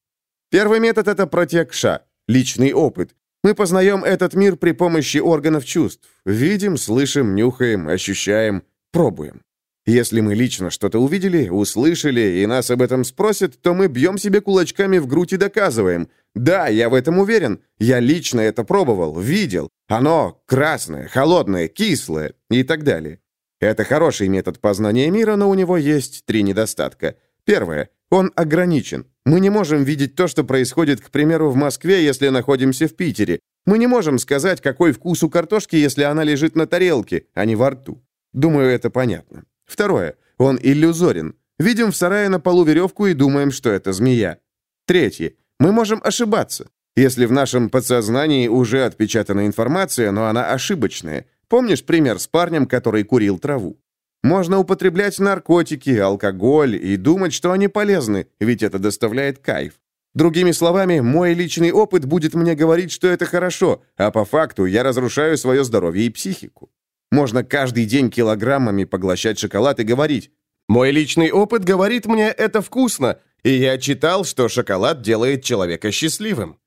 Первый метод — это протекша, личный опыт. Мы познаем этот мир при помощи органов чувств. Видим, слышим, нюхаем, ощущаем, пробуем. Если мы лично что-то увидели, услышали, и нас об этом спросят, то мы бьем себе кулачками в грудь и доказываем. Да, я в этом уверен. Я лично это пробовал, видел. Оно красное, холодное, кислое и так далее. Это хороший метод познания мира, но у него есть три недостатка. Первое. Он ограничен. Мы не можем видеть то, что происходит, к примеру, в Москве, если находимся в Питере. Мы не можем сказать, какой вкус у картошки, если она лежит на тарелке, а не во рту. Думаю, это понятно. Второе. Он иллюзорен. Видим в сарае на полу веревку и думаем, что это змея. Третье. Мы можем ошибаться. Если в нашем подсознании уже отпечатана информация, но она ошибочная. Помнишь пример с парнем, который курил траву? Можно употреблять наркотики, алкоголь и думать, что они полезны, ведь это доставляет кайф. Другими словами, мой личный опыт будет мне говорить, что это хорошо, а по факту я разрушаю свое здоровье и психику. Можно каждый день килограммами поглощать шоколад и говорить «Мой личный опыт говорит мне, это вкусно, и я читал, что шоколад делает человека счастливым».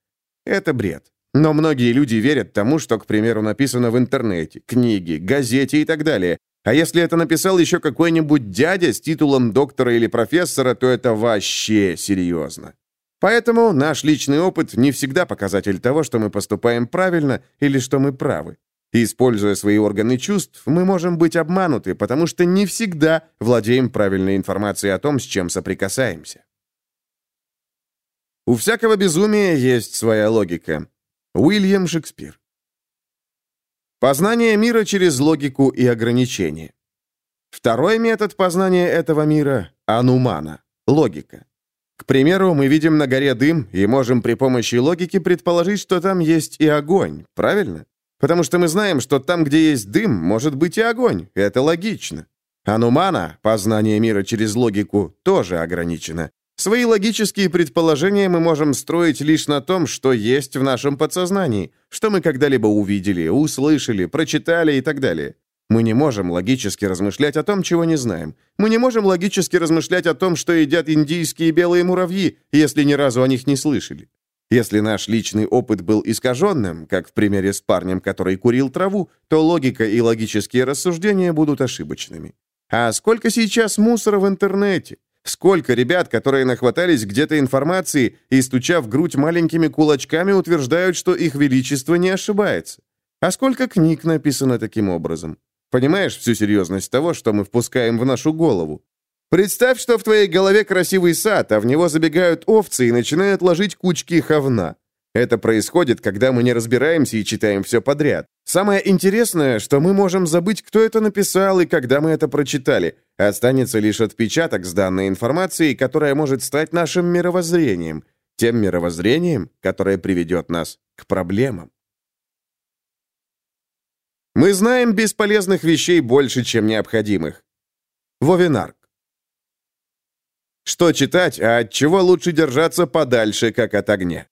Это бред. Но многие люди верят тому, что, к примеру, написано в интернете, книге, газете и так далее. А если это написал еще какой-нибудь дядя с титулом доктора или профессора, то это вообще серьезно. Поэтому наш личный опыт не всегда показатель того, что мы поступаем правильно или что мы правы. Используя свои органы чувств, мы можем быть обмануты, потому что не всегда владеем правильной информацией о том, с чем соприкасаемся. У всякого безумия есть своя логика. Уильям Шекспир. Познание мира через логику и ограничения. Второй метод познания этого мира – анумана, логика. К примеру, мы видим на горе дым и можем при помощи логики предположить, что там есть и огонь, правильно? Потому что мы знаем, что там, где есть дым, может быть и огонь. Это логично. Анумана, познание мира через логику, тоже ограничено. Свои логические предположения мы можем строить лишь на том, что есть в нашем подсознании, что мы когда-либо увидели, услышали, прочитали и так далее. Мы не можем логически размышлять о том, чего не знаем. Мы не можем логически размышлять о том, что едят индийские белые муравьи, если ни разу о них не слышали. Если наш личный опыт был искаженным, как в примере с парнем, который курил траву, то логика и логические рассуждения будут ошибочными. А сколько сейчас мусора в интернете? Сколько ребят, которые нахватались где-то информации и, стуча в грудь маленькими кулачками, утверждают, что их величество не ошибается? А сколько книг написано таким образом? Понимаешь всю серьезность того, что мы впускаем в нашу голову? Представь, что в твоей голове красивый сад, а в него забегают овцы и начинают ложить кучки ховна. Это происходит, когда мы не разбираемся и читаем все подряд. Самое интересное, что мы можем забыть, кто это написал и когда мы это прочитали. Останется лишь отпечаток с данной информацией, которая может стать нашим мировоззрением. Тем мировоззрением, которое приведет нас к проблемам. Мы знаем бесполезных вещей больше, чем необходимых. Вовинарк. Что читать, а от чего лучше держаться подальше, как от огня?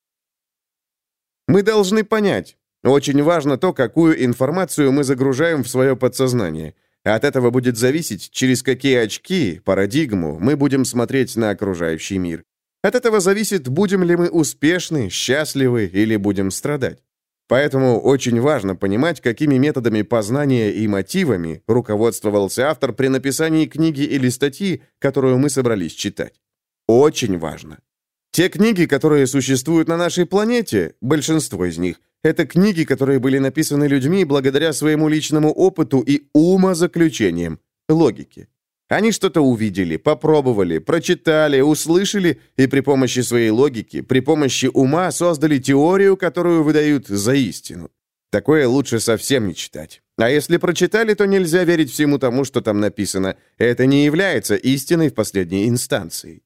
Мы должны понять, очень важно то, какую информацию мы загружаем в свое подсознание. От этого будет зависеть, через какие очки, парадигму мы будем смотреть на окружающий мир. От этого зависит, будем ли мы успешны, счастливы или будем страдать. Поэтому очень важно понимать, какими методами познания и мотивами руководствовался автор при написании книги или статьи, которую мы собрались читать. Очень важно. Те книги, которые существуют на нашей планете, большинство из них, это книги, которые были написаны людьми благодаря своему личному опыту и умозаключениям, логике. Они что-то увидели, попробовали, прочитали, услышали и при помощи своей логики, при помощи ума создали теорию, которую выдают за истину. Такое лучше совсем не читать. А если прочитали, то нельзя верить всему тому, что там написано. Это не является истиной в последней инстанции.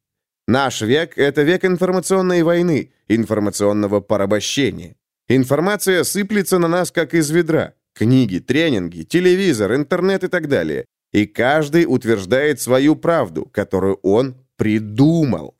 Наш век — это век информационной войны, информационного порабощения. Информация сыплется на нас, как из ведра. Книги, тренинги, телевизор, интернет и так далее. И каждый утверждает свою правду, которую он придумал.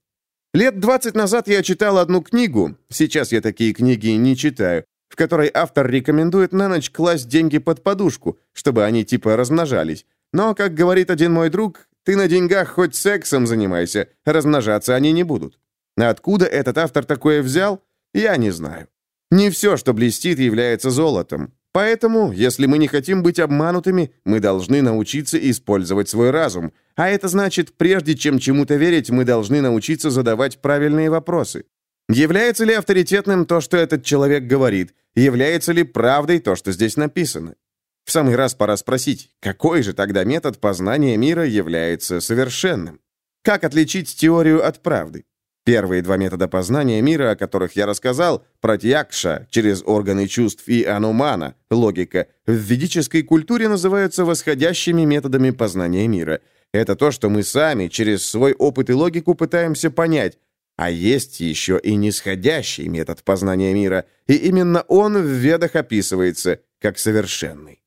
Лет 20 назад я читал одну книгу, сейчас я такие книги не читаю, в которой автор рекомендует на ночь класть деньги под подушку, чтобы они типа размножались. Но, как говорит один мой друг, ты на деньгах хоть сексом занимайся, размножаться они не будут. Откуда этот автор такое взял, я не знаю. Не все, что блестит, является золотом. Поэтому, если мы не хотим быть обманутыми, мы должны научиться использовать свой разум. А это значит, прежде чем чему-то верить, мы должны научиться задавать правильные вопросы. Является ли авторитетным то, что этот человек говорит? Является ли правдой то, что здесь написано? В самый раз пора спросить, какой же тогда метод познания мира является совершенным? Как отличить теорию от правды? Первые два метода познания мира, о которых я рассказал, пратьякша через органы чувств и анумана, логика, в ведической культуре называются восходящими методами познания мира. Это то, что мы сами через свой опыт и логику пытаемся понять, а есть еще и нисходящий метод познания мира, и именно он в ведах описывается как совершенный.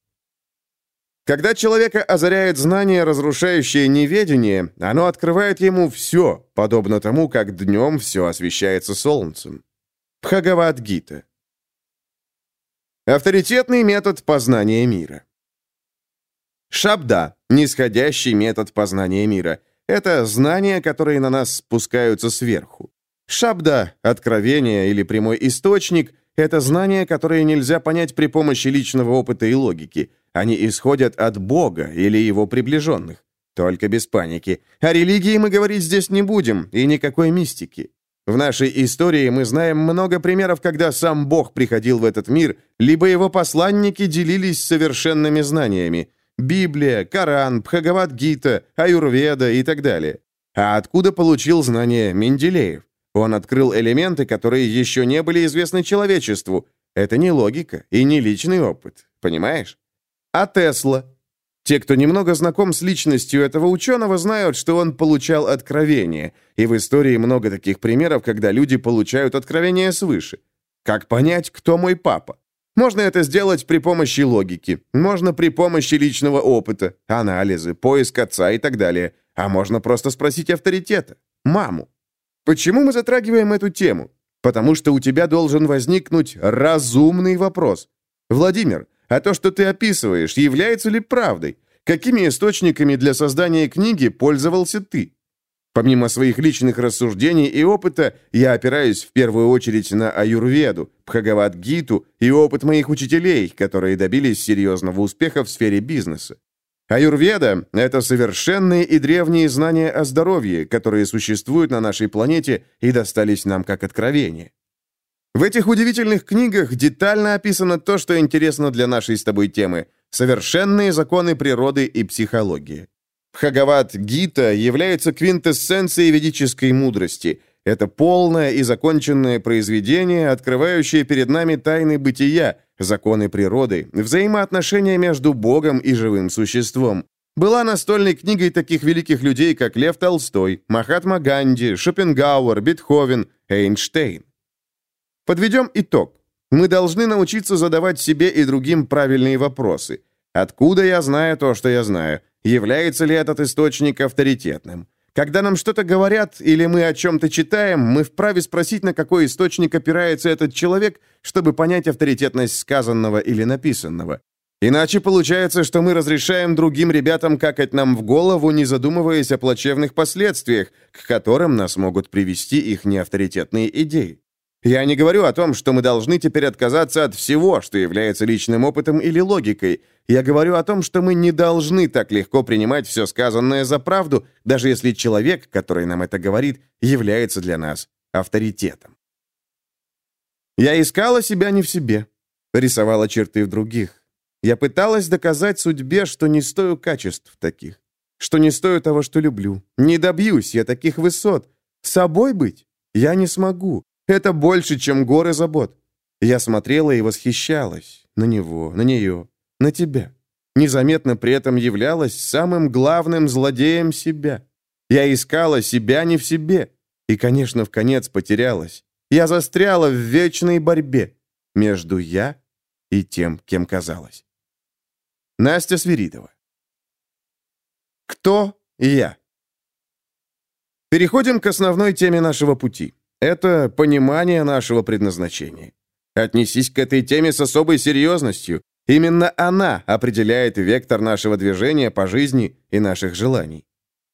Когда человека озаряет знание, разрушающее неведение, оно открывает ему все, подобно тому, как днем все освещается солнцем. Бхагавад-гита. Авторитетный метод познания мира. Шабда – нисходящий метод познания мира. Это знания, которые на нас спускаются сверху. Шабда – откровение или прямой источник – это знания, которые нельзя понять при помощи личного опыта и логики – они исходят от Бога или его приближенных. Только без паники. О религии мы говорить здесь не будем, и никакой мистики. В нашей истории мы знаем много примеров, когда сам Бог приходил в этот мир, либо его посланники делились совершенными знаниями. Библия, Коран, Бхагавад-гита, Аюрведа и так далее. А откуда получил знания Менделеев? Он открыл элементы, которые еще не были известны человечеству. Это не логика и не личный опыт, понимаешь? А Тесла? Те, кто немного знаком с личностью этого ученого, знают, что он получал откровение, и в истории много таких примеров, когда люди получают откровение свыше. Как понять, кто мой папа? Можно это сделать при помощи логики, можно при помощи личного опыта, анализа, поиск отца и так далее, а можно просто спросить авторитета, маму. Почему мы затрагиваем эту тему? Потому что у тебя должен возникнуть разумный вопрос. Владимир, а то, что ты описываешь, является ли правдой? Какими источниками для создания книги пользовался ты? Помимо своих личных рассуждений и опыта, я опираюсь в первую очередь на аюрведу, Бхагавад-гиту и опыт моих учителей, которые добились серьезного успеха в сфере бизнеса. Аюрведа – это совершенные и древние знания о здоровье, которые существуют на нашей планете и достались нам как откровение. В этих удивительных книгах детально описано то, что интересно для нашей с тобой темы – совершенные законы природы и психологии. Бхагават-гита является квинтэссенцией ведической мудрости. Это полное и законченное произведение, открывающее перед нами тайны бытия, законы природы, взаимоотношения между Богом и живым существом. Была настольной книгой таких великих людей, как Лев Толстой, Махатма Ганди, Шопенгауэр, Бетховен, Эйнштейн. Подведем итог. Мы должны научиться задавать себе и другим правильные вопросы. Откуда я знаю то, что я знаю? Является ли этот источник авторитетным? Когда нам что-то говорят или мы о чем-то читаем, мы вправе спросить, на какой источник опирается этот человек, чтобы понять авторитетность сказанного или написанного. Иначе получается, что мы разрешаем другим ребятам какать нам в голову, не задумываясь о плачевных последствиях, к которым нас могут привести их неавторитетные идеи. Я не говорю о том, что мы должны теперь отказаться от всего, что является личным опытом или логикой. Я говорю о том, что мы не должны так легко принимать все сказанное за правду, даже если человек, который нам это говорит, является для нас авторитетом. Я искала себя не в себе, рисовала черты в других. Я пыталась доказать судьбе, что не стою качеств таких, что не стою того, что люблю. Не добьюсь я таких высот. Собой быть я не смогу. Это больше, чем горы забот. Я смотрела и восхищалась на него, на нее, на тебя. Незаметно при этом являлась самым главным злодеем себя. Я искала себя не в себе. И, конечно, в конец потерялась. Я застряла в вечной борьбе между я и тем, кем казалась. Настя Свиридова. Кто я? Переходим к основной теме нашего пути. Это понимание нашего предназначения. Отнесись к этой теме с особой серьезностью. Именно она определяет вектор нашего движения по жизни и наших желаний.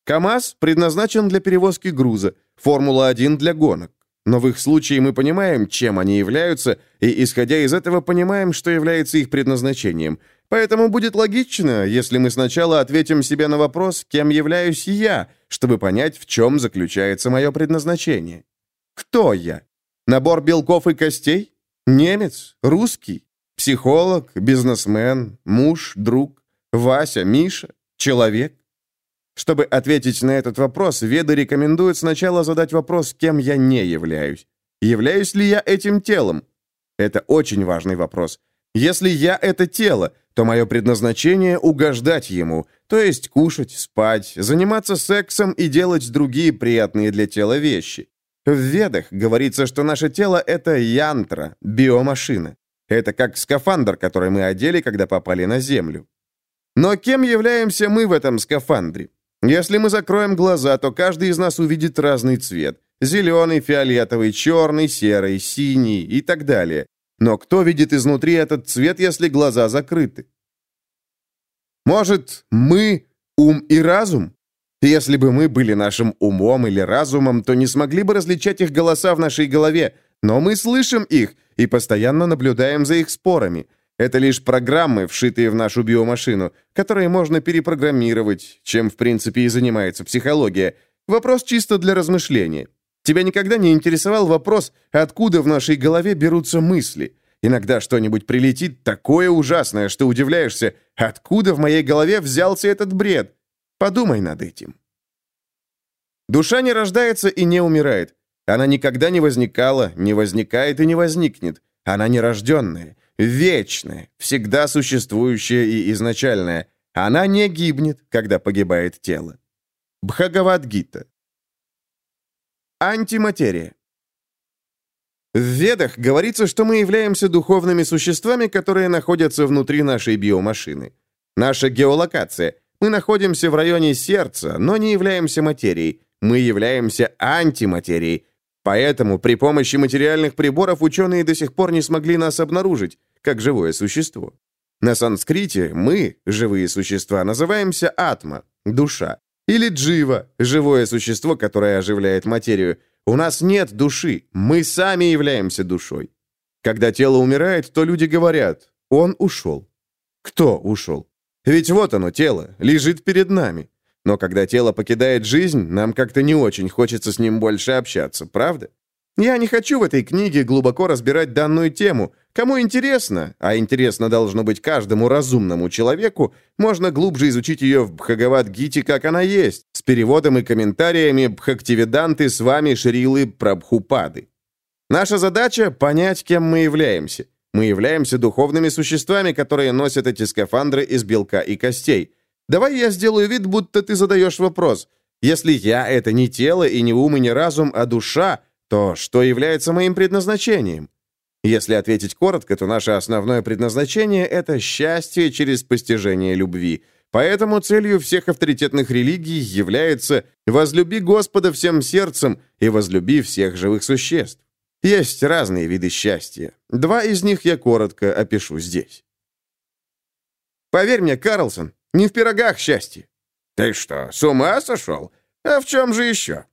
КАМАЗ предназначен для перевозки груза, Формула-1 для гонок. Но в их случае мы понимаем, чем они являются, и, исходя из этого, понимаем, что является их предназначением. Поэтому будет логично, если мы сначала ответим себе на вопрос, кем являюсь я, чтобы понять, в чем заключается мое предназначение. Кто я? Набор белков и костей? Немец? Русский? Психолог? Бизнесмен? Муж? Друг? Вася? Миша? Человек? Чтобы ответить на этот вопрос, Веды рекомендуют сначала задать вопрос, кем я не являюсь. Являюсь ли я этим телом? Это очень важный вопрос. Если я — это тело, то мое предназначение — угождать ему, то есть кушать, спать, заниматься сексом и делать другие приятные для тела вещи. В Ведах говорится, что наше тело — это янтра, биомашина. Это как скафандр, который мы одели, когда попали на Землю. Но кем являемся мы в этом скафандре? Если мы закроем глаза, то каждый из нас увидит разный цвет. Зеленый, фиолетовый, черный, серый, синий и так далее. Но кто видит изнутри этот цвет, если глаза закрыты? Может, мы — ум и разум? Если бы мы были нашим умом или разумом, то не смогли бы различать их голоса в нашей голове, но мы слышим их и постоянно наблюдаем за их спорами. Это лишь программы, вшитые в нашу биомашину, которые можно перепрограммировать, чем в принципе и занимается психология. Вопрос чисто для размышления. Тебя никогда не интересовал вопрос, откуда в нашей голове берутся мысли? Иногда что-нибудь прилетит такое ужасное, что удивляешься, откуда в моей голове взялся этот бред? Подумай над этим. Душа не рождается и не умирает. Она никогда не возникала, не возникает и не возникнет. Она нерожденная, вечная, всегда существующая и изначальная. Она не гибнет, когда погибает тело. Бхагавадгита. Антиматерия. В Ведах говорится, что мы являемся духовными существами, которые находятся внутри нашей биомашины. Наша геолокация. Мы находимся в районе сердца, но не являемся материей. Мы являемся антиматерией. Поэтому при помощи материальных приборов ученые до сих пор не смогли нас обнаружить, как живое существо. На санскрите мы, живые существа, называемся атма, душа, или джива, живое существо, которое оживляет материю. У нас нет души, мы сами являемся душой. Когда тело умирает, то люди говорят, он ушел. Кто ушел? Ведь вот оно, тело, лежит перед нами. Но когда тело покидает жизнь, нам как-то не очень хочется с ним больше общаться, правда? Я не хочу в этой книге глубоко разбирать данную тему. Кому интересно, а интересно должно быть каждому разумному человеку, можно глубже изучить ее в Бхагавад-гите, как она есть, с переводом и комментариями Бхактивиданты с вами Шрилы Прабхупады. Наша задача — понять, кем мы являемся. Мы являемся духовными существами, которые носят эти скафандры из белка и костей. Давай я сделаю вид, будто ты задаешь вопрос. Если я — это не тело и не ум и не разум, а душа, то что является моим предназначением? Если ответить коротко, то наше основное предназначение — это счастье через постижение любви. Поэтому целью всех авторитетных религий является «возлюби Господа всем сердцем и возлюби всех живых существ». Есть разные виды счастья. Два из них я коротко опишу здесь. Поверь мне, Карлсон, не в пирогах счастье. Ты что, с ума сошел? А в чем же еще?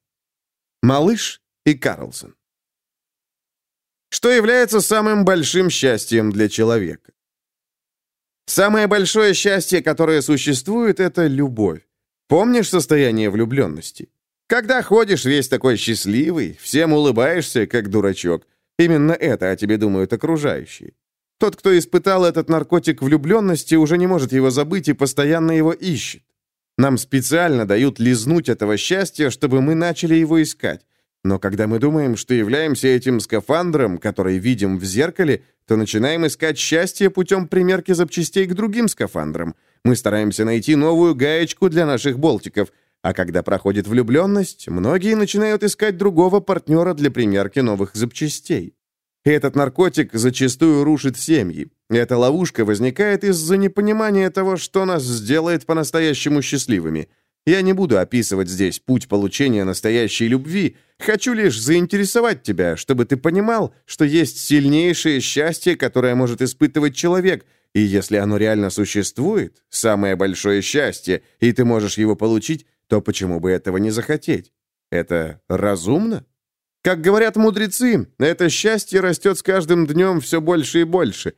Малыш и Карлсон. Что является самым большим счастьем для человека? Самое большое счастье, которое существует, это любовь. Помнишь состояние влюбленности? Когда ходишь весь такой счастливый, всем улыбаешься, как дурачок. Именно это о тебе думают окружающие. Тот, кто испытал этот наркотик влюбленности, уже не может его забыть и постоянно его ищет. Нам специально дают лизнуть этого счастья, чтобы мы начали его искать. Но когда мы думаем, что являемся этим скафандром, который видим в зеркале, то начинаем искать счастье путем примерки запчастей к другим скафандрам. Мы стараемся найти новую гаечку для наших болтиков – а когда проходит влюбленность, многие начинают искать другого партнера для примерки новых запчастей. Этот наркотик зачастую рушит семьи. Эта ловушка возникает из-за непонимания того, что нас сделает по-настоящему счастливыми. Я не буду описывать здесь путь получения настоящей любви, хочу лишь заинтересовать тебя, чтобы ты понимал, что есть сильнейшее счастье, которое может испытывать человек, и если оно реально существует, самое большое счастье, и ты можешь его получить, то почему бы этого не захотеть? Это разумно? Как говорят мудрецы, это счастье растет с каждым днем все больше и больше.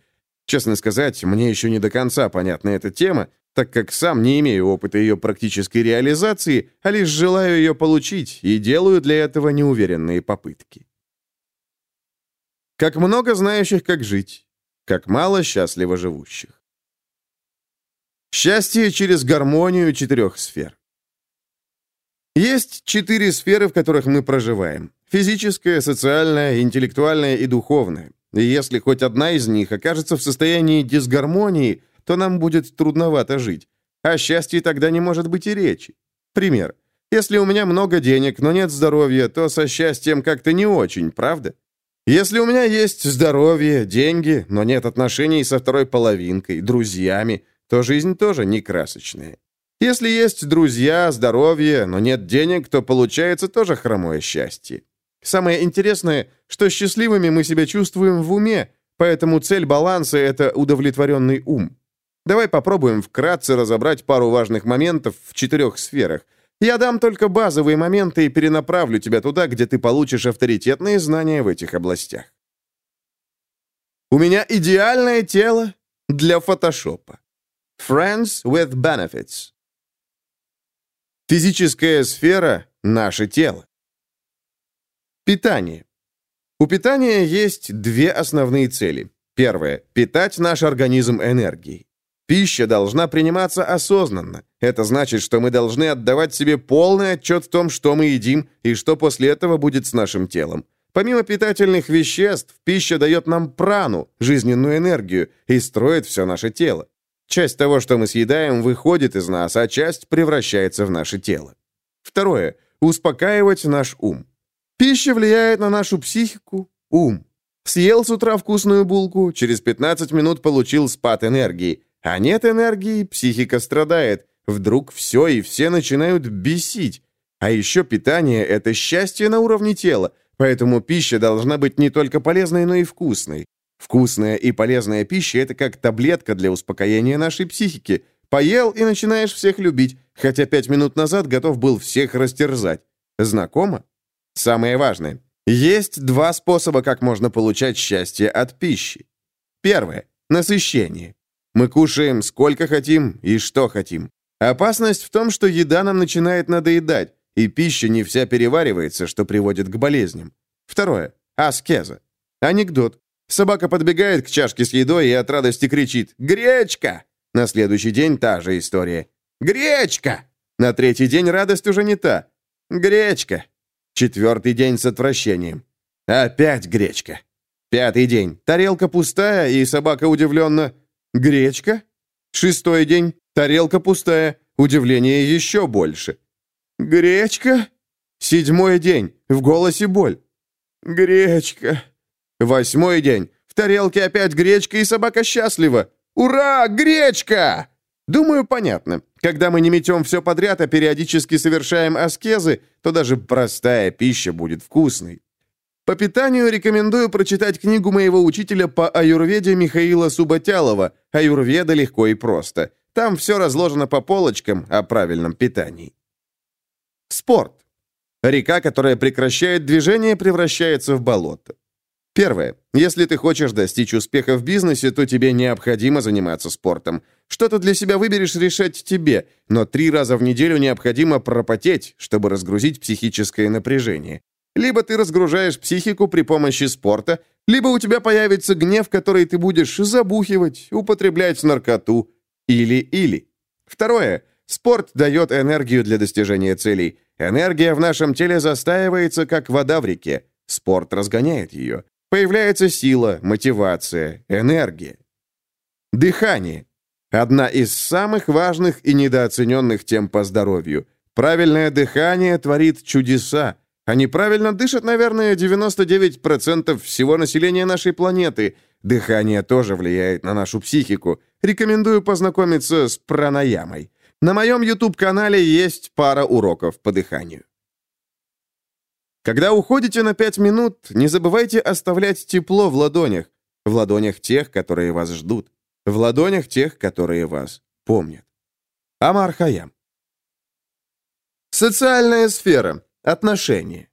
Честно сказать, мне еще не до конца понятна эта тема, так как сам не имею опыта ее практической реализации, а лишь желаю ее получить и делаю для этого неуверенные попытки. Как много знающих, как жить, как мало счастливо живущих. Счастье через гармонию четырех сфер. Есть четыре сферы, в которых мы проживаем. Физическая, социальная, интеллектуальная и духовная. И если хоть одна из них окажется в состоянии дисгармонии, то нам будет трудновато жить. О счастье тогда не может быть и речи. Пример. Если у меня много денег, но нет здоровья, то со счастьем как-то не очень, правда? Если у меня есть здоровье, деньги, но нет отношений со второй половинкой, друзьями, то жизнь тоже не красочная. Если есть друзья, здоровье, но нет денег, то получается тоже хромое счастье. Самое интересное, что счастливыми мы себя чувствуем в уме, поэтому цель баланса — это удовлетворенный ум. Давай попробуем вкратце разобрать пару важных моментов в четырех сферах. Я дам только базовые моменты и перенаправлю тебя туда, где ты получишь авторитетные знания в этих областях. У меня идеальное тело для фотошопа. Friends with benefits. Физическая сфера – наше тело. Питание. У питания есть две основные цели. Первое – питать наш организм энергией. Пища должна приниматься осознанно. Это значит, что мы должны отдавать себе полный отчет в том, что мы едим и что после этого будет с нашим телом. Помимо питательных веществ, пища дает нам прану, жизненную энергию, и строит все наше тело. Часть того, что мы съедаем, выходит из нас, а часть превращается в наше тело. Второе. Успокаивать наш ум. Пища влияет на нашу психику, ум. Съел с утра вкусную булку, через 15 минут получил спад энергии. А нет энергии, психика страдает. Вдруг все и все начинают бесить. А еще питание – это счастье на уровне тела, поэтому пища должна быть не только полезной, но и вкусной. Вкусная и полезная пища – это как таблетка для успокоения нашей психики. Поел и начинаешь всех любить, хотя пять минут назад готов был всех растерзать. Знакомо? Самое важное. Есть два способа, как можно получать счастье от пищи. Первое – насыщение. Мы кушаем сколько хотим и что хотим. Опасность в том, что еда нам начинает надоедать, и пища не вся переваривается, что приводит к болезням. Второе – аскеза. Анекдот. Собака подбегает к чашке с едой и от радости кричит «Гречка!». На следующий день та же история. «Гречка!». На третий день радость уже не та. «Гречка!». Четвертый день с отвращением. Опять гречка. Пятый день. Тарелка пустая, и собака удивленно «Гречка?» Шестой день. Тарелка пустая. Удивление еще больше. «Гречка?» Седьмой день. В голосе боль. «Гречка». Восьмой день. В тарелке опять гречка, и собака счастлива. «Ура! Гречка!» Думаю, понятно. Когда мы не метем все подряд, а периодически совершаем аскезы, то даже простая пища будет вкусной. По питанию рекомендую прочитать книгу моего учителя по аюрведе Михаила Субатялова «Аюрведа легко и просто». Там все разложено по полочкам о правильном питании. Спорт. Река, которая прекращает движение, превращается в болото. Первое. Если ты хочешь достичь успеха в бизнесе, то тебе необходимо заниматься спортом. Что-то для себя выберешь решать тебе, но три раза в неделю необходимо пропотеть, чтобы разгрузить психическое напряжение. Либо ты разгружаешь психику при помощи спорта, либо у тебя появится гнев, который ты будешь забухивать, употреблять наркоту. Или-или. Второе. Спорт дает энергию для достижения целей. Энергия в нашем теле застаивается, как вода в реке. Спорт разгоняет ее. Появляется сила, мотивация, энергия. Дыхание. Одна из самых важных и недооцененных тем по здоровью. Правильное дыхание творит чудеса. А неправильно дышат, наверное, 99% всего населения нашей планеты. Дыхание тоже влияет на нашу психику. Рекомендую познакомиться с пранаямой. На моем YouTube-канале есть пара уроков по дыханию. Когда уходите на 5 минут, не забывайте оставлять тепло в ладонях. В ладонях тех, которые вас ждут. В ладонях тех, которые вас помнят. Амар Хаям. Социальная сфера. Отношения.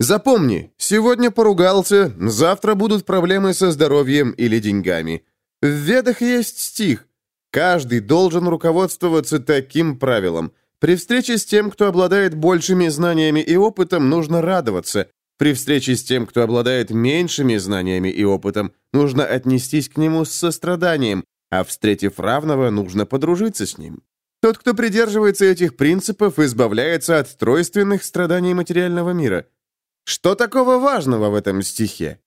Запомни, сегодня поругался, завтра будут проблемы со здоровьем или деньгами. В Ведах есть стих. Каждый должен руководствоваться таким правилом. При встрече с тем, кто обладает большими знаниями и опытом, нужно радоваться. При встрече с тем, кто обладает меньшими знаниями и опытом, нужно отнестись к нему с состраданием, а встретив равного, нужно подружиться с ним. Тот, кто придерживается этих принципов, избавляется от тройственных страданий материального мира. Что такого важного в этом стихе?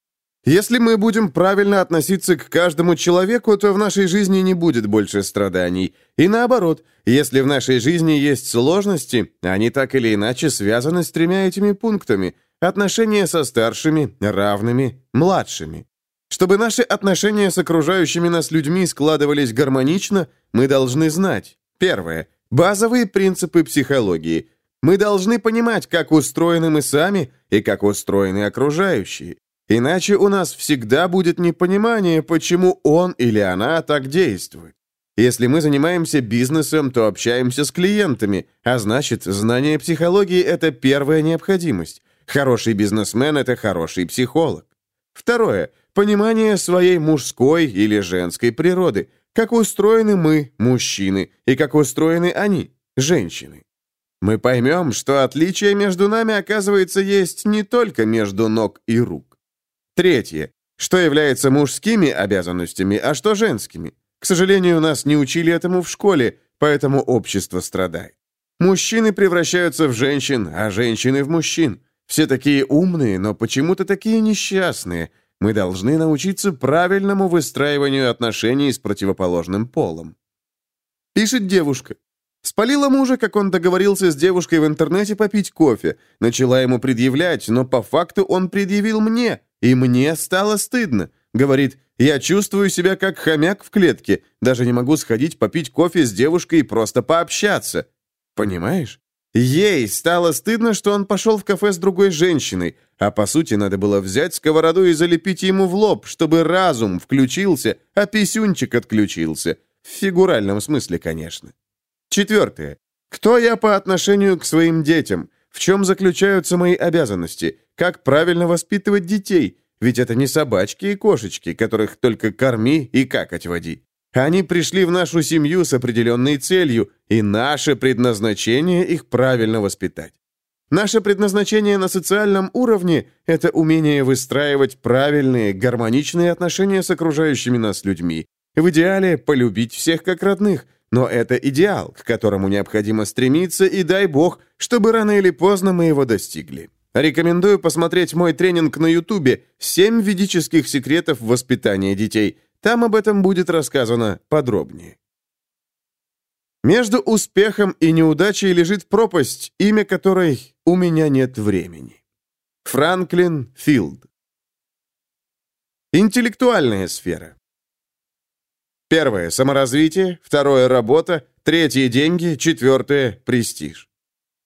Если мы будем правильно относиться к каждому человеку, то в нашей жизни не будет больше страданий. И наоборот, если в нашей жизни есть сложности, они так или иначе связаны с тремя этими пунктами. Отношения со старшими, равными, младшими. Чтобы наши отношения с окружающими нас людьми складывались гармонично, мы должны знать, Первое. Базовые принципы психологии. Мы должны понимать, как устроены мы сами и как устроены окружающие. Иначе у нас всегда будет непонимание, почему он или она так действует. Если мы занимаемся бизнесом, то общаемся с клиентами, а значит, знание психологии – это первая необходимость. Хороший бизнесмен – это хороший психолог. Второе. Понимание своей мужской или женской природы – как устроены мы, мужчины, и как устроены они, женщины. Мы поймем, что отличие между нами, оказывается, есть не только между ног и рук. Третье. Что является мужскими обязанностями, а что женскими? К сожалению, нас не учили этому в школе, поэтому общество страдает. Мужчины превращаются в женщин, а женщины в мужчин. Все такие умные, но почему-то такие несчастные. Мы должны научиться правильному выстраиванию отношений с противоположным полом. Пишет девушка. Спалила мужа, как он договорился с девушкой в интернете попить кофе. Начала ему предъявлять, но по факту он предъявил мне, и мне стало стыдно. Говорит, я чувствую себя как хомяк в клетке, даже не могу сходить попить кофе с девушкой и просто пообщаться. Понимаешь? Ей стало стыдно, что он пошел в кафе с другой женщиной, а по сути надо было взять сковороду и залепить ему в лоб, чтобы разум включился, а писюнчик отключился. В фигуральном смысле, конечно. Четвертое. Кто я по отношению к своим детям? В чем заключаются мои обязанности? Как правильно воспитывать детей? Ведь это не собачки и кошечки, которых только корми и какать води. Они пришли в нашу семью с определенной целью, и наше предназначение их правильно воспитать. Наше предназначение на социальном уровне – это умение выстраивать правильные, гармоничные отношения с окружающими нас людьми. В идеале – полюбить всех как родных – но это идеал, к которому необходимо стремиться, и дай бог, чтобы рано или поздно мы его достигли. Рекомендую посмотреть мой тренинг на Ютубе «Семь ведических секретов воспитания детей». Там об этом будет рассказано подробнее. Между успехом и неудачей лежит пропасть, имя которой «У меня нет времени». Франклин Филд Интеллектуальная сфера. Первое – саморазвитие, второе – работа, третье – деньги, четвертое – престиж.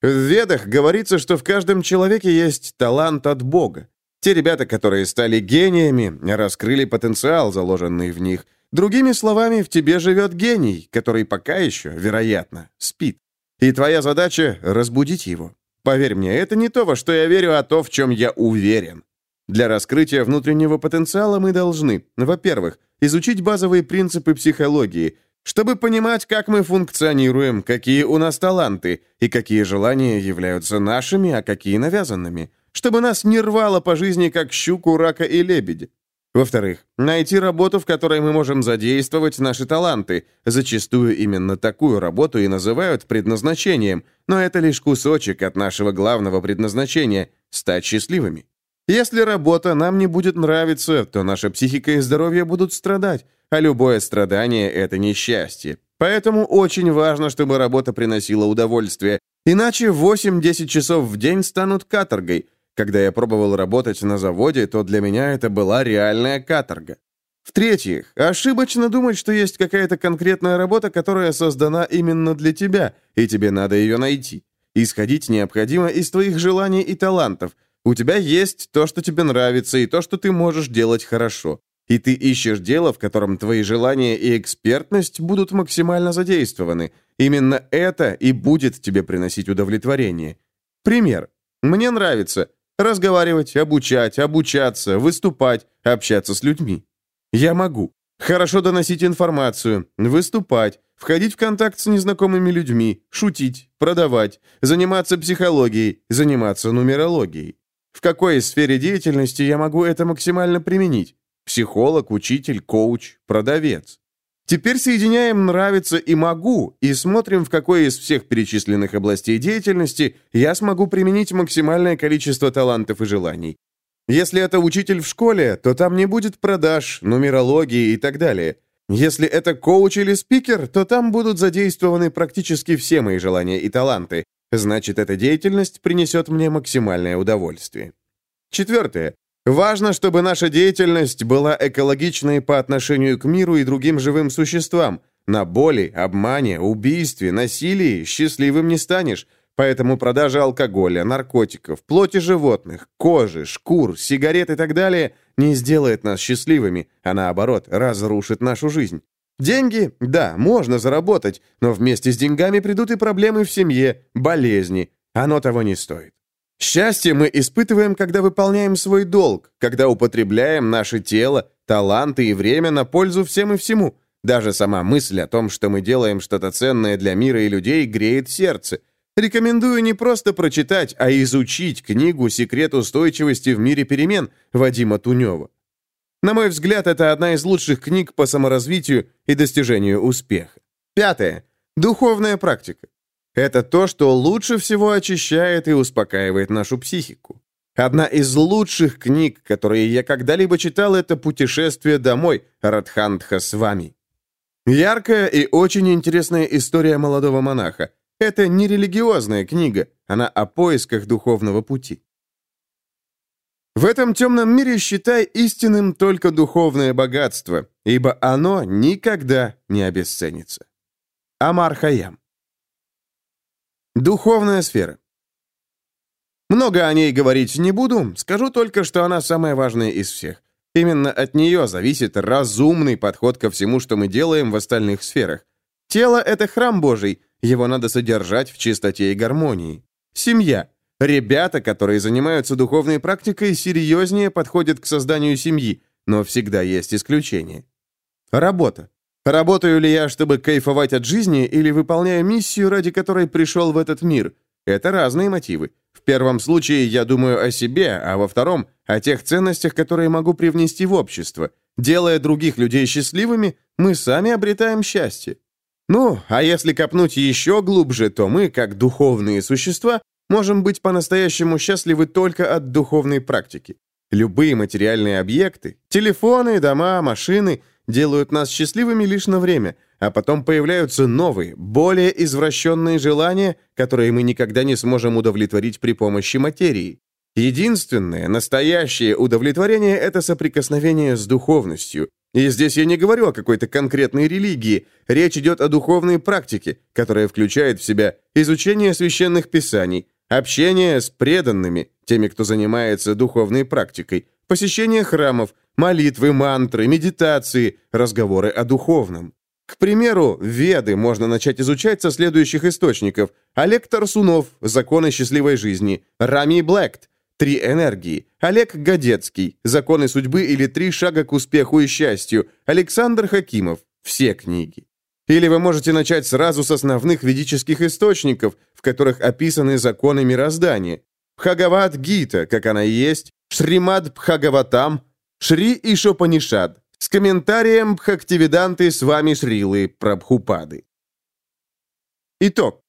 В Ведах говорится, что в каждом человеке есть талант от Бога. Те ребята, которые стали гениями, раскрыли потенциал, заложенный в них. Другими словами, в тебе живет гений, который пока еще, вероятно, спит. И твоя задача – разбудить его. Поверь мне, это не то, во что я верю, а то, в чем я уверен. Для раскрытия внутреннего потенциала мы должны, во-первых, изучить базовые принципы психологии, чтобы понимать, как мы функционируем, какие у нас таланты и какие желания являются нашими, а какие навязанными, чтобы нас не рвало по жизни, как щуку, рака и лебедя. Во-вторых, найти работу, в которой мы можем задействовать наши таланты. Зачастую именно такую работу и называют предназначением, но это лишь кусочек от нашего главного предназначения – стать счастливыми. Если работа нам не будет нравиться, то наша психика и здоровье будут страдать, а любое страдание – это несчастье. Поэтому очень важно, чтобы работа приносила удовольствие, иначе 8-10 часов в день станут каторгой. Когда я пробовал работать на заводе, то для меня это была реальная каторга. В-третьих, ошибочно думать, что есть какая-то конкретная работа, которая создана именно для тебя, и тебе надо ее найти. Исходить необходимо из твоих желаний и талантов – у тебя есть то, что тебе нравится, и то, что ты можешь делать хорошо. И ты ищешь дело, в котором твои желания и экспертность будут максимально задействованы. Именно это и будет тебе приносить удовлетворение. Пример. Мне нравится разговаривать, обучать, обучаться, выступать, общаться с людьми. Я могу. Хорошо доносить информацию, выступать, входить в контакт с незнакомыми людьми, шутить, продавать, заниматься психологией, заниматься нумерологией. В какой сфере деятельности я могу это максимально применить? Психолог, учитель, коуч, продавец. Теперь соединяем «нравится» и «могу» и смотрим, в какой из всех перечисленных областей деятельности я смогу применить максимальное количество талантов и желаний. Если это учитель в школе, то там не будет продаж, нумерологии и так далее. Если это коуч или спикер, то там будут задействованы практически все мои желания и таланты. Значит, эта деятельность принесет мне максимальное удовольствие. Четвертое. Важно, чтобы наша деятельность была экологичной по отношению к миру и другим живым существам. На боли, обмане, убийстве, насилии счастливым не станешь. Поэтому продажа алкоголя, наркотиков, плоти животных, кожи, шкур, сигарет и так далее не сделает нас счастливыми, а наоборот, разрушит нашу жизнь. Деньги, да, можно заработать, но вместе с деньгами придут и проблемы в семье, болезни. Оно того не стоит. Счастье мы испытываем, когда выполняем свой долг, когда употребляем наше тело, таланты и время на пользу всем и всему. Даже сама мысль о том, что мы делаем что-то ценное для мира и людей, греет сердце. Рекомендую не просто прочитать, а изучить книгу «Секрет устойчивости в мире перемен» Вадима Тунева. На мой взгляд, это одна из лучших книг по саморазвитию и достижению успеха. Пятое. Духовная практика. Это то, что лучше всего очищает и успокаивает нашу психику. Одна из лучших книг, которые я когда-либо читал, это «Путешествие домой» Радхандха с вами. Яркая и очень интересная история молодого монаха. Это не религиозная книга, она о поисках духовного пути. В этом темном мире считай истинным только духовное богатство, ибо оно никогда не обесценится. Амар Хаям. Духовная сфера. Много о ней говорить не буду, скажу только, что она самая важная из всех. Именно от нее зависит разумный подход ко всему, что мы делаем в остальных сферах. Тело — это храм Божий, его надо содержать в чистоте и гармонии. Семья. Ребята, которые занимаются духовной практикой, серьезнее подходят к созданию семьи, но всегда есть исключения. Работа. Работаю ли я, чтобы кайфовать от жизни, или выполняю миссию, ради которой пришел в этот мир? Это разные мотивы. В первом случае я думаю о себе, а во втором — о тех ценностях, которые могу привнести в общество. Делая других людей счастливыми, мы сами обретаем счастье. Ну, а если копнуть еще глубже, то мы, как духовные существа, можем быть по-настоящему счастливы только от духовной практики. Любые материальные объекты, телефоны, дома, машины делают нас счастливыми лишь на время, а потом появляются новые, более извращенные желания, которые мы никогда не сможем удовлетворить при помощи материи. Единственное, настоящее удовлетворение – это соприкосновение с духовностью. И здесь я не говорю о какой-то конкретной религии, речь идет о духовной практике, которая включает в себя изучение священных писаний, общение с преданными, теми, кто занимается духовной практикой, посещение храмов, молитвы, мантры, медитации, разговоры о духовном. К примеру, Веды можно начать изучать со следующих источников. Олег Тарсунов «Законы счастливой жизни», Рами Блэкт «Три энергии», Олег Годецкий «Законы судьбы» или «Три шага к успеху и счастью», Александр Хакимов «Все книги». Или вы можете начать сразу с основных ведических источников, в которых описаны законы мироздания. Бхагават Гита, как она и есть, Шримад Бхагаватам, Шри Ишопанишад, с комментарием Бхактивиданты с вами Шрилы Прабхупады. Итог.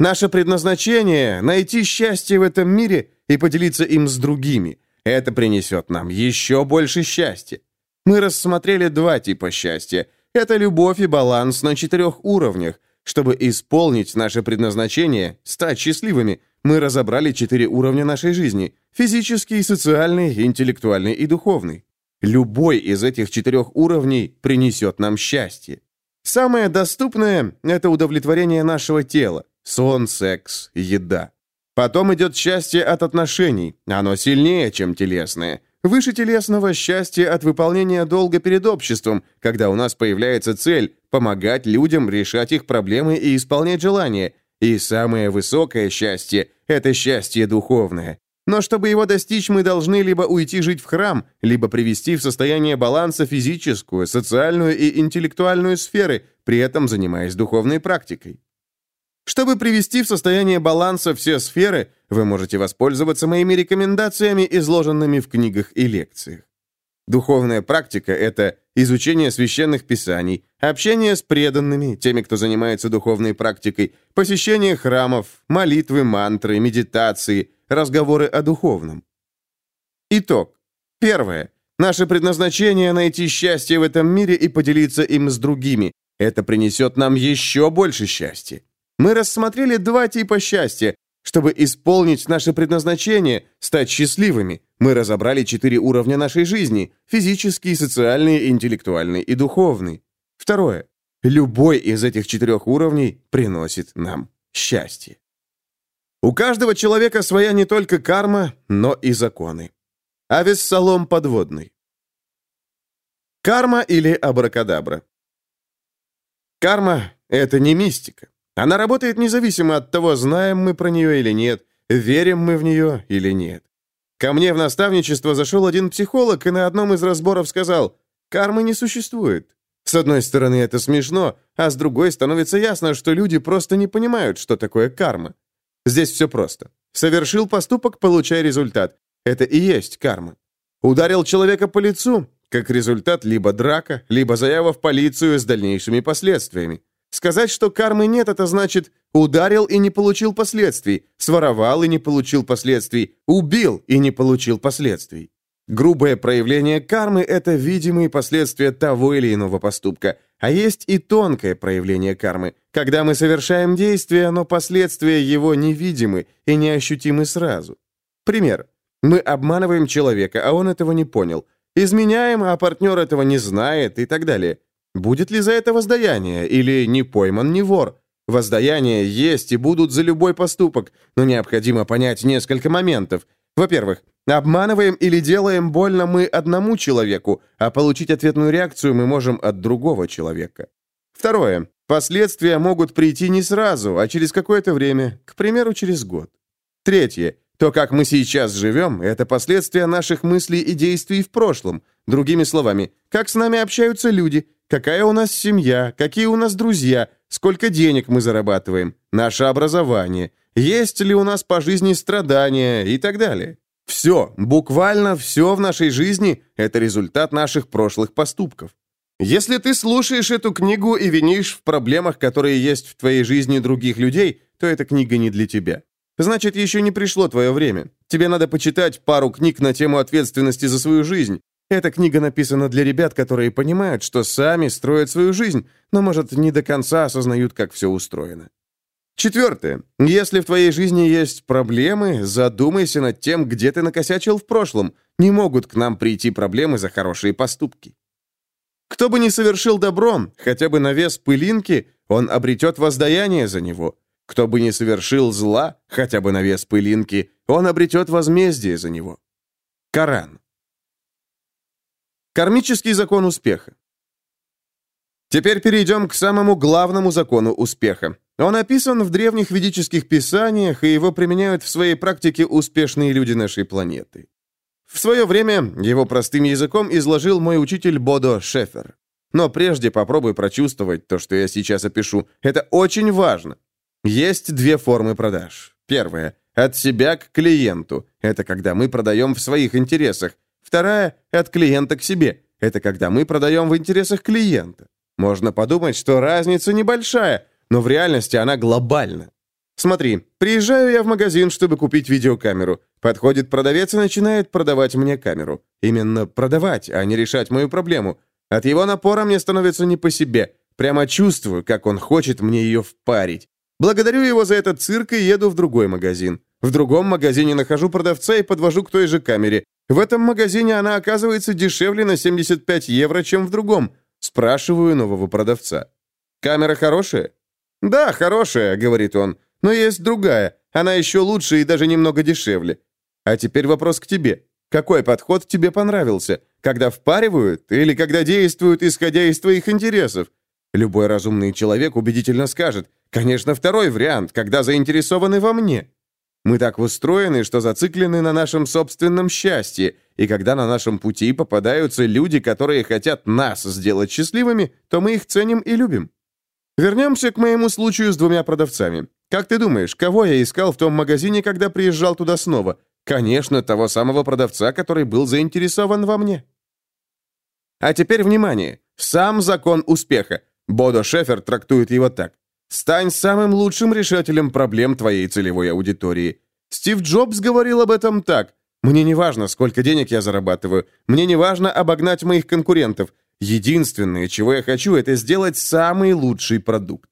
Наше предназначение – найти счастье в этом мире и поделиться им с другими. Это принесет нам еще больше счастья. Мы рассмотрели два типа счастья. Это любовь и баланс на четырех уровнях. Чтобы исполнить наше предназначение, стать счастливыми, мы разобрали четыре уровня нашей жизни – физический, социальный, интеллектуальный и духовный. Любой из этих четырех уровней принесет нам счастье. Самое доступное – это удовлетворение нашего тела, сон, секс, еда. Потом идет счастье от отношений, оно сильнее, чем телесное. Выше телесного счастье от выполнения долга перед обществом, когда у нас появляется цель – помогать людям решать их проблемы и исполнять желания. И самое высокое счастье – это счастье духовное. Но чтобы его достичь, мы должны либо уйти жить в храм, либо привести в состояние баланса физическую, социальную и интеллектуальную сферы, при этом занимаясь духовной практикой. Чтобы привести в состояние баланса все сферы, вы можете воспользоваться моими рекомендациями, изложенными в книгах и лекциях. Духовная практика – это изучение священных писаний, общение с преданными, теми, кто занимается духовной практикой, посещение храмов, молитвы, мантры, медитации, разговоры о духовном. Итог. Первое. Наше предназначение – найти счастье в этом мире и поделиться им с другими. Это принесет нам еще больше счастья. Мы рассмотрели два типа счастья. Чтобы исполнить наше предназначение, стать счастливыми, мы разобрали четыре уровня нашей жизни – физический, социальный, интеллектуальный и духовный. Второе. Любой из этих четырех уровней приносит нам счастье. У каждого человека своя не только карма, но и законы. Авессалом подводный. Карма или абракадабра? Карма – это не мистика. Она работает независимо от того, знаем мы про нее или нет, верим мы в нее или нет. Ко мне в наставничество зашел один психолог и на одном из разборов сказал, «Кармы не существует». С одной стороны, это смешно, а с другой становится ясно, что люди просто не понимают, что такое карма. Здесь все просто. Совершил поступок, получай результат. Это и есть карма. Ударил человека по лицу, как результат либо драка, либо заява в полицию с дальнейшими последствиями. Сказать, что кармы нет, это значит Ударил и не получил последствий. Своровал и не получил последствий. Убил и не получил последствий. Грубое проявление кармы – это видимые последствия того или иного поступка. А есть и тонкое проявление кармы, когда мы совершаем действие, но последствия его невидимы и неощутимы сразу. Пример. Мы обманываем человека, а он этого не понял. Изменяем, а партнер этого не знает и так далее. Будет ли за это воздаяние или не пойман не вор? Воздаяние есть и будут за любой поступок, но необходимо понять несколько моментов. Во-первых, обманываем или делаем больно мы одному человеку, а получить ответную реакцию мы можем от другого человека. Второе. Последствия могут прийти не сразу, а через какое-то время, к примеру, через год. Третье. То, как мы сейчас живем, это последствия наших мыслей и действий в прошлом. Другими словами, как с нами общаются люди, какая у нас семья, какие у нас друзья, сколько денег мы зарабатываем, наше образование, есть ли у нас по жизни страдания и так далее. Все, буквально все в нашей жизни – это результат наших прошлых поступков. Если ты слушаешь эту книгу и винишь в проблемах, которые есть в твоей жизни других людей, то эта книга не для тебя. Значит, еще не пришло твое время. Тебе надо почитать пару книг на тему ответственности за свою жизнь. Эта книга написана для ребят, которые понимают, что сами строят свою жизнь, но, может, не до конца осознают, как все устроено. Четвертое. Если в твоей жизни есть проблемы, задумайся над тем, где ты накосячил в прошлом. Не могут к нам прийти проблемы за хорошие поступки. Кто бы ни совершил добром, хотя бы на вес пылинки, он обретет воздаяние за него. Кто бы ни совершил зла, хотя бы на вес пылинки, он обретет возмездие за него. Коран. Кармический закон успеха. Теперь перейдем к самому главному закону успеха. Он описан в древних ведических писаниях, и его применяют в своей практике успешные люди нашей планеты. В свое время его простым языком изложил мой учитель Бодо Шефер. Но прежде попробуй прочувствовать то, что я сейчас опишу. Это очень важно. Есть две формы продаж. Первая – от себя к клиенту. Это когда мы продаем в своих интересах. Вторая – от клиента к себе. Это когда мы продаем в интересах клиента. Можно подумать, что разница небольшая, но в реальности она глобальна. Смотри, приезжаю я в магазин, чтобы купить видеокамеру. Подходит продавец и начинает продавать мне камеру. Именно продавать, а не решать мою проблему. От его напора мне становится не по себе. Прямо чувствую, как он хочет мне ее впарить. Благодарю его за этот цирк и еду в другой магазин. В другом магазине нахожу продавца и подвожу к той же камере. В этом магазине она оказывается дешевле на 75 евро, чем в другом. Спрашиваю нового продавца. «Камера хорошая?» «Да, хорошая», — говорит он. «Но есть другая. Она еще лучше и даже немного дешевле. А теперь вопрос к тебе. Какой подход тебе понравился? Когда впаривают или когда действуют, исходя из твоих интересов? Любой разумный человек убедительно скажет, конечно, второй вариант, когда заинтересованы во мне. Мы так устроены, что зациклены на нашем собственном счастье, и когда на нашем пути попадаются люди, которые хотят нас сделать счастливыми, то мы их ценим и любим. Вернемся к моему случаю с двумя продавцами. Как ты думаешь, кого я искал в том магазине, когда приезжал туда снова? Конечно, того самого продавца, который был заинтересован во мне. А теперь внимание. Сам закон успеха. Бодо Шефер трактует его так. «Стань самым лучшим решателем проблем твоей целевой аудитории». Стив Джобс говорил об этом так. «Мне не важно, сколько денег я зарабатываю. Мне не важно обогнать моих конкурентов. Единственное, чего я хочу, это сделать самый лучший продукт».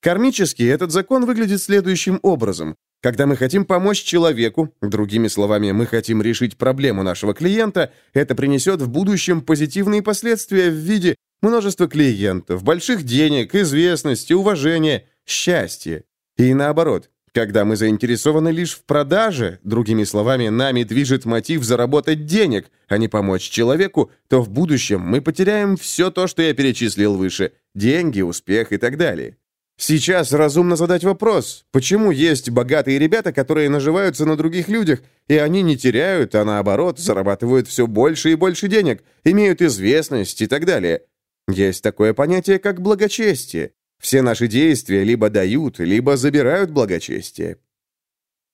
Кармически этот закон выглядит следующим образом. Когда мы хотим помочь человеку, другими словами, мы хотим решить проблему нашего клиента, это принесет в будущем позитивные последствия в виде Множество клиентов, больших денег, известности, уважения, счастья. И наоборот, когда мы заинтересованы лишь в продаже, другими словами, нами движет мотив заработать денег, а не помочь человеку, то в будущем мы потеряем все то, что я перечислил выше – деньги, успех и так далее. Сейчас разумно задать вопрос, почему есть богатые ребята, которые наживаются на других людях, и они не теряют, а наоборот, зарабатывают все больше и больше денег, имеют известность и так далее – есть такое понятие, как благочестие. Все наши действия либо дают, либо забирают благочестие.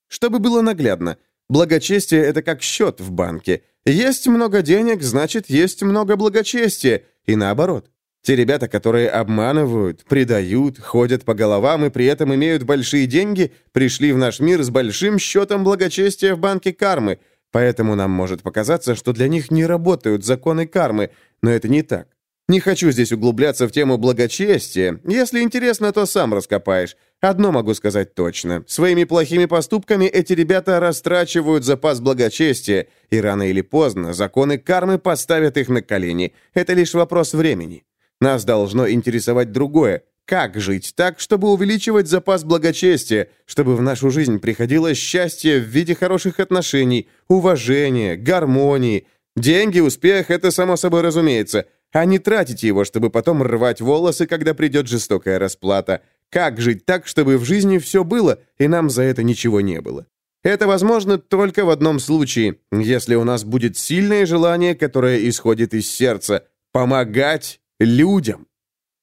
Чтобы было наглядно, благочестие – это как счет в банке. Есть много денег, значит, есть много благочестия, и наоборот. Те ребята, которые обманывают, предают, ходят по головам и при этом имеют большие деньги, пришли в наш мир с большим счетом благочестия в банке кармы, поэтому нам может показаться, что для них не работают законы кармы, но это не так. Не хочу здесь углубляться в тему благочестия. Если интересно, то сам раскопаешь. Одно могу сказать точно. Своими плохими поступками эти ребята растрачивают запас благочестия, и рано или поздно законы кармы поставят их на колени. Это лишь вопрос времени. Нас должно интересовать другое. Как жить так, чтобы увеличивать запас благочестия, чтобы в нашу жизнь приходило счастье в виде хороших отношений, уважения, гармонии. Деньги, успех — это само собой разумеется — а не тратить его, чтобы потом рвать волосы, когда придет жестокая расплата. Как жить так, чтобы в жизни все было, и нам за это ничего не было? Это возможно только в одном случае, если у нас будет сильное желание, которое исходит из сердца – помогать людям.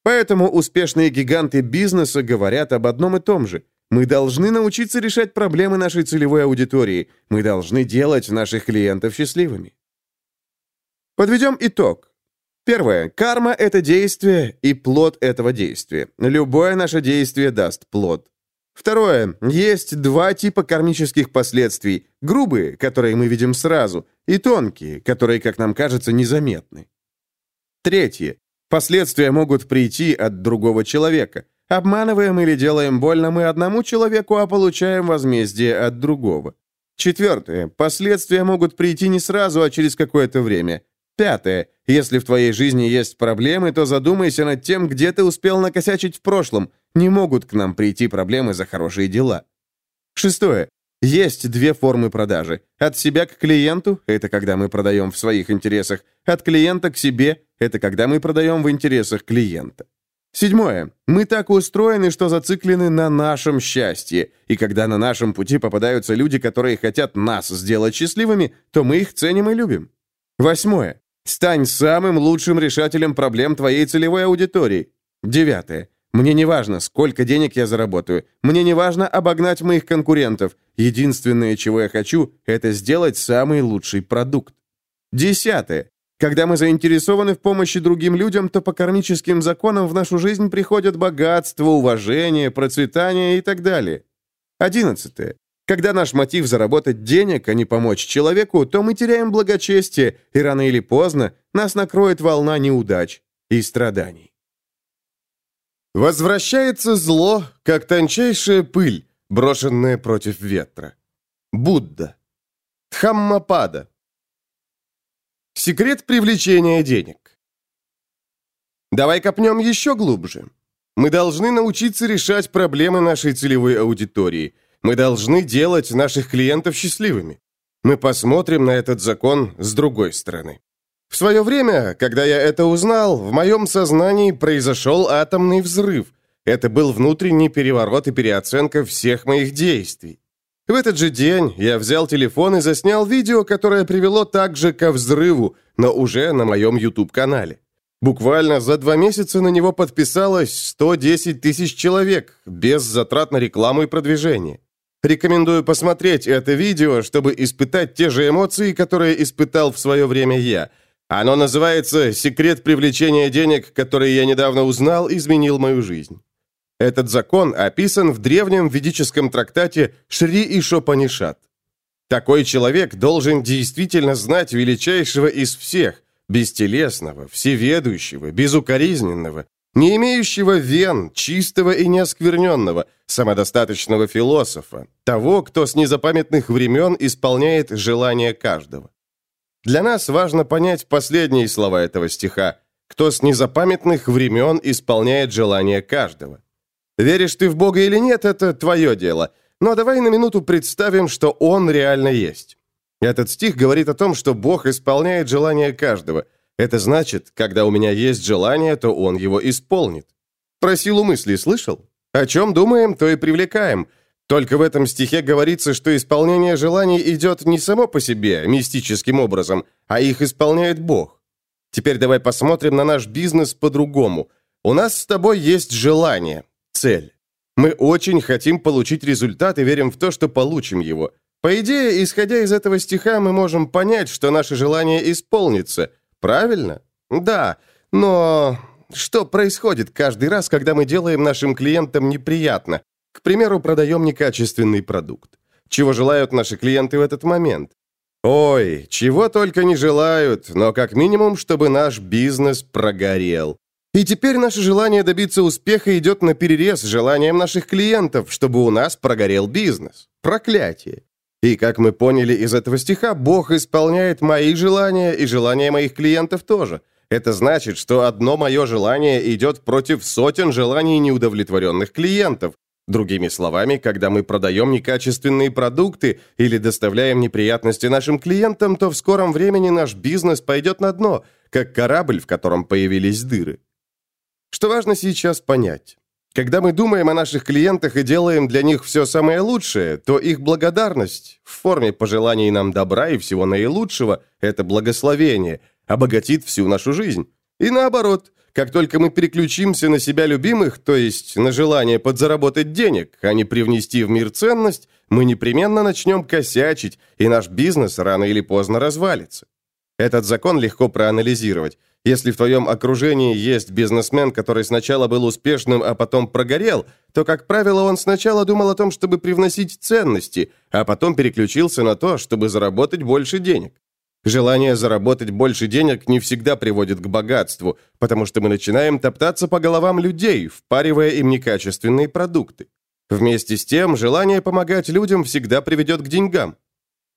Поэтому успешные гиганты бизнеса говорят об одном и том же. Мы должны научиться решать проблемы нашей целевой аудитории. Мы должны делать наших клиентов счастливыми. Подведем итог. Первое. Карма — это действие и плод этого действия. Любое наше действие даст плод. Второе. Есть два типа кармических последствий. Грубые, которые мы видим сразу, и тонкие, которые, как нам кажется, незаметны. Третье. Последствия могут прийти от другого человека. Обманываем или делаем больно мы одному человеку, а получаем возмездие от другого. Четвертое. Последствия могут прийти не сразу, а через какое-то время. Пятое. Если в твоей жизни есть проблемы, то задумайся над тем, где ты успел накосячить в прошлом. Не могут к нам прийти проблемы за хорошие дела. Шестое. Есть две формы продажи. От себя к клиенту – это когда мы продаем в своих интересах. От клиента к себе – это когда мы продаем в интересах клиента. Седьмое. Мы так устроены, что зациклены на нашем счастье. И когда на нашем пути попадаются люди, которые хотят нас сделать счастливыми, то мы их ценим и любим. Восьмое. Стань самым лучшим решателем проблем твоей целевой аудитории. Девятое. Мне не важно, сколько денег я заработаю. Мне не важно обогнать моих конкурентов. Единственное, чего я хочу, это сделать самый лучший продукт. Десятое. Когда мы заинтересованы в помощи другим людям, то по кармическим законам в нашу жизнь приходят богатство, уважение, процветание и так далее. Одиннадцатое. Когда наш мотив заработать денег, а не помочь человеку, то мы теряем благочестие, и рано или поздно нас накроет волна неудач и страданий. Возвращается зло, как тончайшая пыль, брошенная против ветра. Будда. Дхаммапада. Секрет привлечения денег. Давай копнем еще глубже. Мы должны научиться решать проблемы нашей целевой аудитории – мы должны делать наших клиентов счастливыми. Мы посмотрим на этот закон с другой стороны. В свое время, когда я это узнал, в моем сознании произошел атомный взрыв. Это был внутренний переворот и переоценка всех моих действий. В этот же день я взял телефон и заснял видео, которое привело также ко взрыву, но уже на моем YouTube-канале. Буквально за два месяца на него подписалось 110 тысяч человек, без затрат на рекламу и продвижение. Рекомендую посмотреть это видео, чтобы испытать те же эмоции, которые испытал в свое время я. Оно называется «Секрет привлечения денег, который я недавно узнал, изменил мою жизнь». Этот закон описан в древнем ведическом трактате Шри Ишопанишат. Такой человек должен действительно знать величайшего из всех, бестелесного, всеведущего, безукоризненного, не имеющего вен, чистого и неоскверненного, самодостаточного философа, того, кто с незапамятных времен исполняет желания каждого. Для нас важно понять последние слова этого стиха «Кто с незапамятных времен исполняет желания каждого». Веришь ты в Бога или нет, это твое дело, но давай на минуту представим, что Он реально есть. Этот стих говорит о том, что Бог исполняет желания каждого – это значит, когда у меня есть желание, то он его исполнит. Про силу мысли слышал? О чем думаем, то и привлекаем. Только в этом стихе говорится, что исполнение желаний идет не само по себе, мистическим образом, а их исполняет Бог. Теперь давай посмотрим на наш бизнес по-другому. У нас с тобой есть желание, цель. Мы очень хотим получить результат и верим в то, что получим его. По идее, исходя из этого стиха, мы можем понять, что наше желание исполнится – Правильно? Да, но что происходит каждый раз, когда мы делаем нашим клиентам неприятно. К примеру, продаем некачественный продукт. Чего желают наши клиенты в этот момент? Ой, чего только не желают, но как минимум, чтобы наш бизнес прогорел. И теперь наше желание добиться успеха идет на перерез с желанием наших клиентов, чтобы у нас прогорел бизнес. Проклятие. И как мы поняли из этого стиха, Бог исполняет мои желания и желания моих клиентов тоже. Это значит, что одно мое желание идет против сотен желаний неудовлетворенных клиентов. Другими словами, когда мы продаем некачественные продукты или доставляем неприятности нашим клиентам, то в скором времени наш бизнес пойдет на дно, как корабль, в котором появились дыры. Что важно сейчас понять? Когда мы думаем о наших клиентах и делаем для них все самое лучшее, то их благодарность в форме пожеланий нам добра и всего наилучшего – это благословение, обогатит всю нашу жизнь. И наоборот, как только мы переключимся на себя любимых, то есть на желание подзаработать денег, а не привнести в мир ценность, мы непременно начнем косячить, и наш бизнес рано или поздно развалится. Этот закон легко проанализировать. Если в твоем окружении есть бизнесмен, который сначала был успешным, а потом прогорел, то, как правило, он сначала думал о том, чтобы привносить ценности, а потом переключился на то, чтобы заработать больше денег. Желание заработать больше денег не всегда приводит к богатству, потому что мы начинаем топтаться по головам людей, впаривая им некачественные продукты. Вместе с тем, желание помогать людям всегда приведет к деньгам.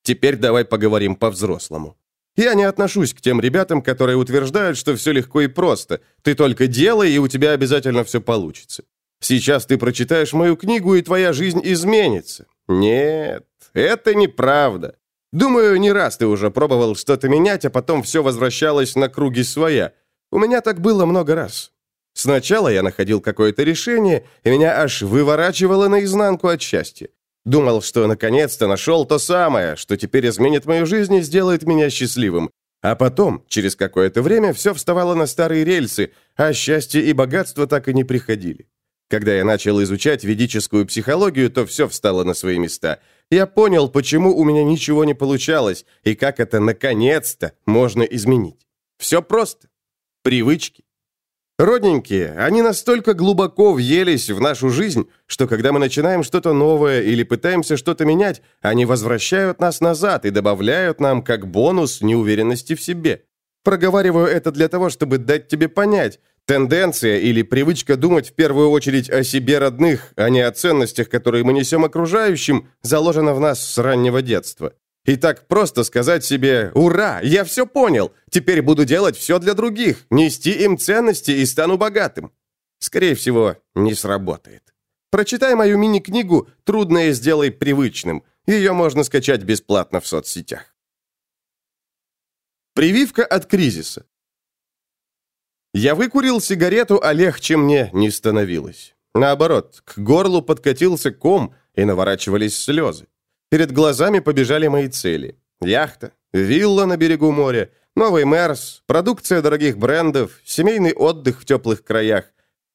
Теперь давай поговорим по-взрослому. Я не отношусь к тем ребятам, которые утверждают, что все легко и просто. Ты только делай, и у тебя обязательно все получится. Сейчас ты прочитаешь мою книгу, и твоя жизнь изменится. Нет, это неправда. Думаю, не раз ты уже пробовал что-то менять, а потом все возвращалось на круги своя. У меня так было много раз. Сначала я находил какое-то решение, и меня аж выворачивало наизнанку от счастья. Думал, что наконец-то нашел то самое, что теперь изменит мою жизнь и сделает меня счастливым. А потом, через какое-то время, все вставало на старые рельсы, а счастье и богатство так и не приходили. Когда я начал изучать ведическую психологию, то все встало на свои места. Я понял, почему у меня ничего не получалось, и как это, наконец-то, можно изменить. Все просто. Привычки. Родненькие, они настолько глубоко въелись в нашу жизнь, что когда мы начинаем что-то новое или пытаемся что-то менять, они возвращают нас назад и добавляют нам как бонус неуверенности в себе. Проговариваю это для того, чтобы дать тебе понять, Тенденция или привычка думать в первую очередь о себе родных, а не о ценностях, которые мы несем окружающим, заложена в нас с раннего детства. И так просто сказать себе «Ура! Я все понял! Теперь буду делать все для других, нести им ценности и стану богатым!» Скорее всего, не сработает. Прочитай мою мини-книгу «Трудное сделай привычным». Ее можно скачать бесплатно в соцсетях. Прививка от кризиса. Я выкурил сигарету, а легче мне не становилось. Наоборот, к горлу подкатился ком, и наворачивались слезы. Перед глазами побежали мои цели. Яхта, вилла на берегу моря, новый Мерс, продукция дорогих брендов, семейный отдых в теплых краях.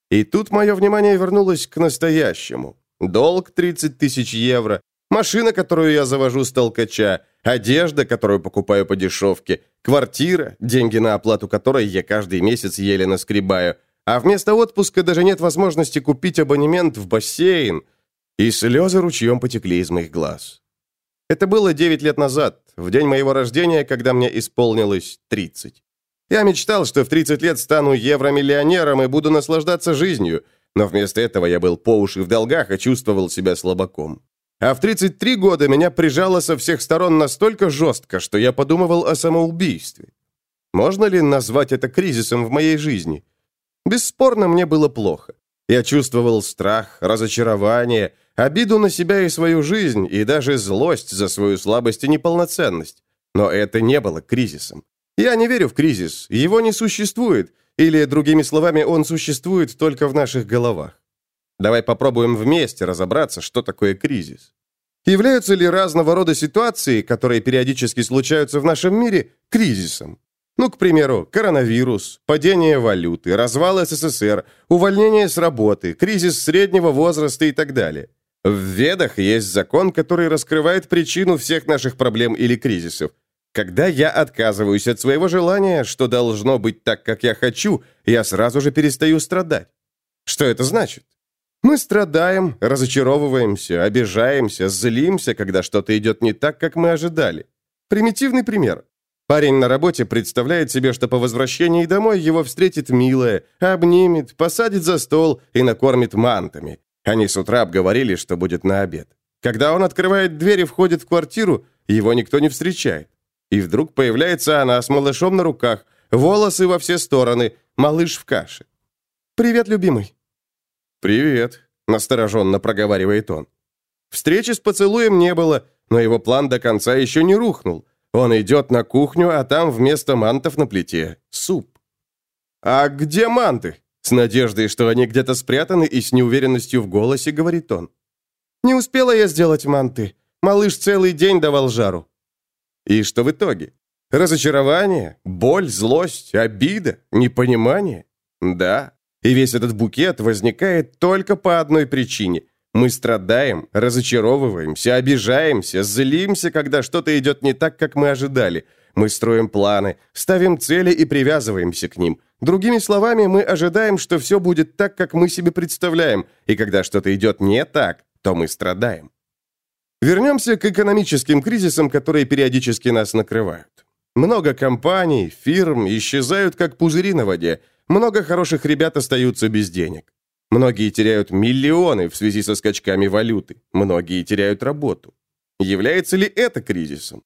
И тут мое внимание вернулось к настоящему. Долг 30 тысяч евро, машина, которую я завожу с толкача, одежда, которую покупаю по дешевке, квартира, деньги на оплату которой я каждый месяц еле наскребаю, а вместо отпуска даже нет возможности купить абонемент в бассейн. И слезы ручьем потекли из моих глаз. Это было 9 лет назад, в день моего рождения, когда мне исполнилось 30. Я мечтал, что в 30 лет стану евромиллионером и буду наслаждаться жизнью, но вместо этого я был по уши в долгах и чувствовал себя слабаком. А в 33 года меня прижало со всех сторон настолько жестко, что я подумывал о самоубийстве. Можно ли назвать это кризисом в моей жизни? Бесспорно, мне было плохо. Я чувствовал страх, разочарование, обиду на себя и свою жизнь, и даже злость за свою слабость и неполноценность. Но это не было кризисом. Я не верю в кризис, его не существует, или, другими словами, он существует только в наших головах. Давай попробуем вместе разобраться, что такое кризис. Являются ли разного рода ситуации, которые периодически случаются в нашем мире, кризисом? Ну, к примеру, коронавирус, падение валюты, развал СССР, увольнение с работы, кризис среднего возраста и так далее. В Ведах есть закон, который раскрывает причину всех наших проблем или кризисов. Когда я отказываюсь от своего желания, что должно быть так, как я хочу, я сразу же перестаю страдать. Что это значит? Мы страдаем, разочаровываемся, обижаемся, злимся, когда что-то идет не так, как мы ожидали. Примитивный пример. Парень на работе представляет себе, что по возвращении домой его встретит милая, обнимет, посадит за стол и накормит мантами. Они с утра обговорили, что будет на обед. Когда он открывает дверь и входит в квартиру, его никто не встречает. И вдруг появляется она с малышом на руках, волосы во все стороны, малыш в каше. «Привет, любимый». «Привет», — настороженно проговаривает он. Встречи с поцелуем не было, но его план до конца еще не рухнул. Он идет на кухню, а там вместо мантов на плите суп. «А где манты?» С надеждой, что они где-то спрятаны, и с неуверенностью в голосе говорит он. «Не успела я сделать манты. Малыш целый день давал жару». И что в итоге? Разочарование, боль, злость, обида, непонимание? Да. И весь этот букет возникает только по одной причине. Мы страдаем, разочаровываемся, обижаемся, злимся, когда что-то идет не так, как мы ожидали. Мы строим планы, ставим цели и привязываемся к ним. Другими словами, мы ожидаем, что все будет так, как мы себе представляем, и когда что-то идет не так, то мы страдаем. Вернемся к экономическим кризисам, которые периодически нас накрывают. Много компаний, фирм исчезают как пузыри на воде. Много хороших ребят остаются без денег. Многие теряют миллионы в связи со скачками валюты. Многие теряют работу. Является ли это кризисом?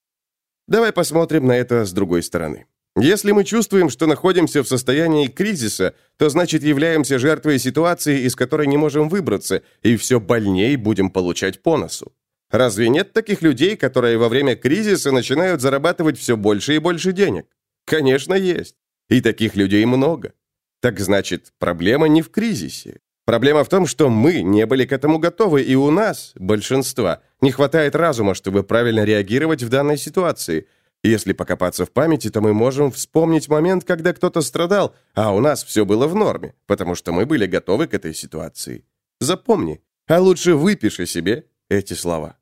Давай посмотрим на это с другой стороны. Если мы чувствуем, что находимся в состоянии кризиса, то значит являемся жертвой ситуации, из которой не можем выбраться, и все больнее будем получать по носу. Разве нет таких людей, которые во время кризиса начинают зарабатывать все больше и больше денег? Конечно, есть. И таких людей много. Так значит, проблема не в кризисе. Проблема в том, что мы не были к этому готовы, и у нас, большинства, не хватает разума, чтобы правильно реагировать в данной ситуации. Если покопаться в памяти, то мы можем вспомнить момент, когда кто-то страдал, а у нас все было в норме, потому что мы были готовы к этой ситуации. Запомни, а лучше выпиши себе эти слова.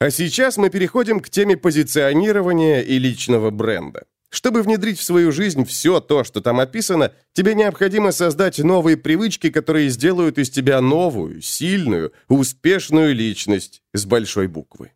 А сейчас мы переходим к теме позиционирования и личного бренда. Чтобы внедрить в свою жизнь все то, что там описано, тебе необходимо создать новые привычки, которые сделают из тебя новую, сильную, успешную личность с большой буквы.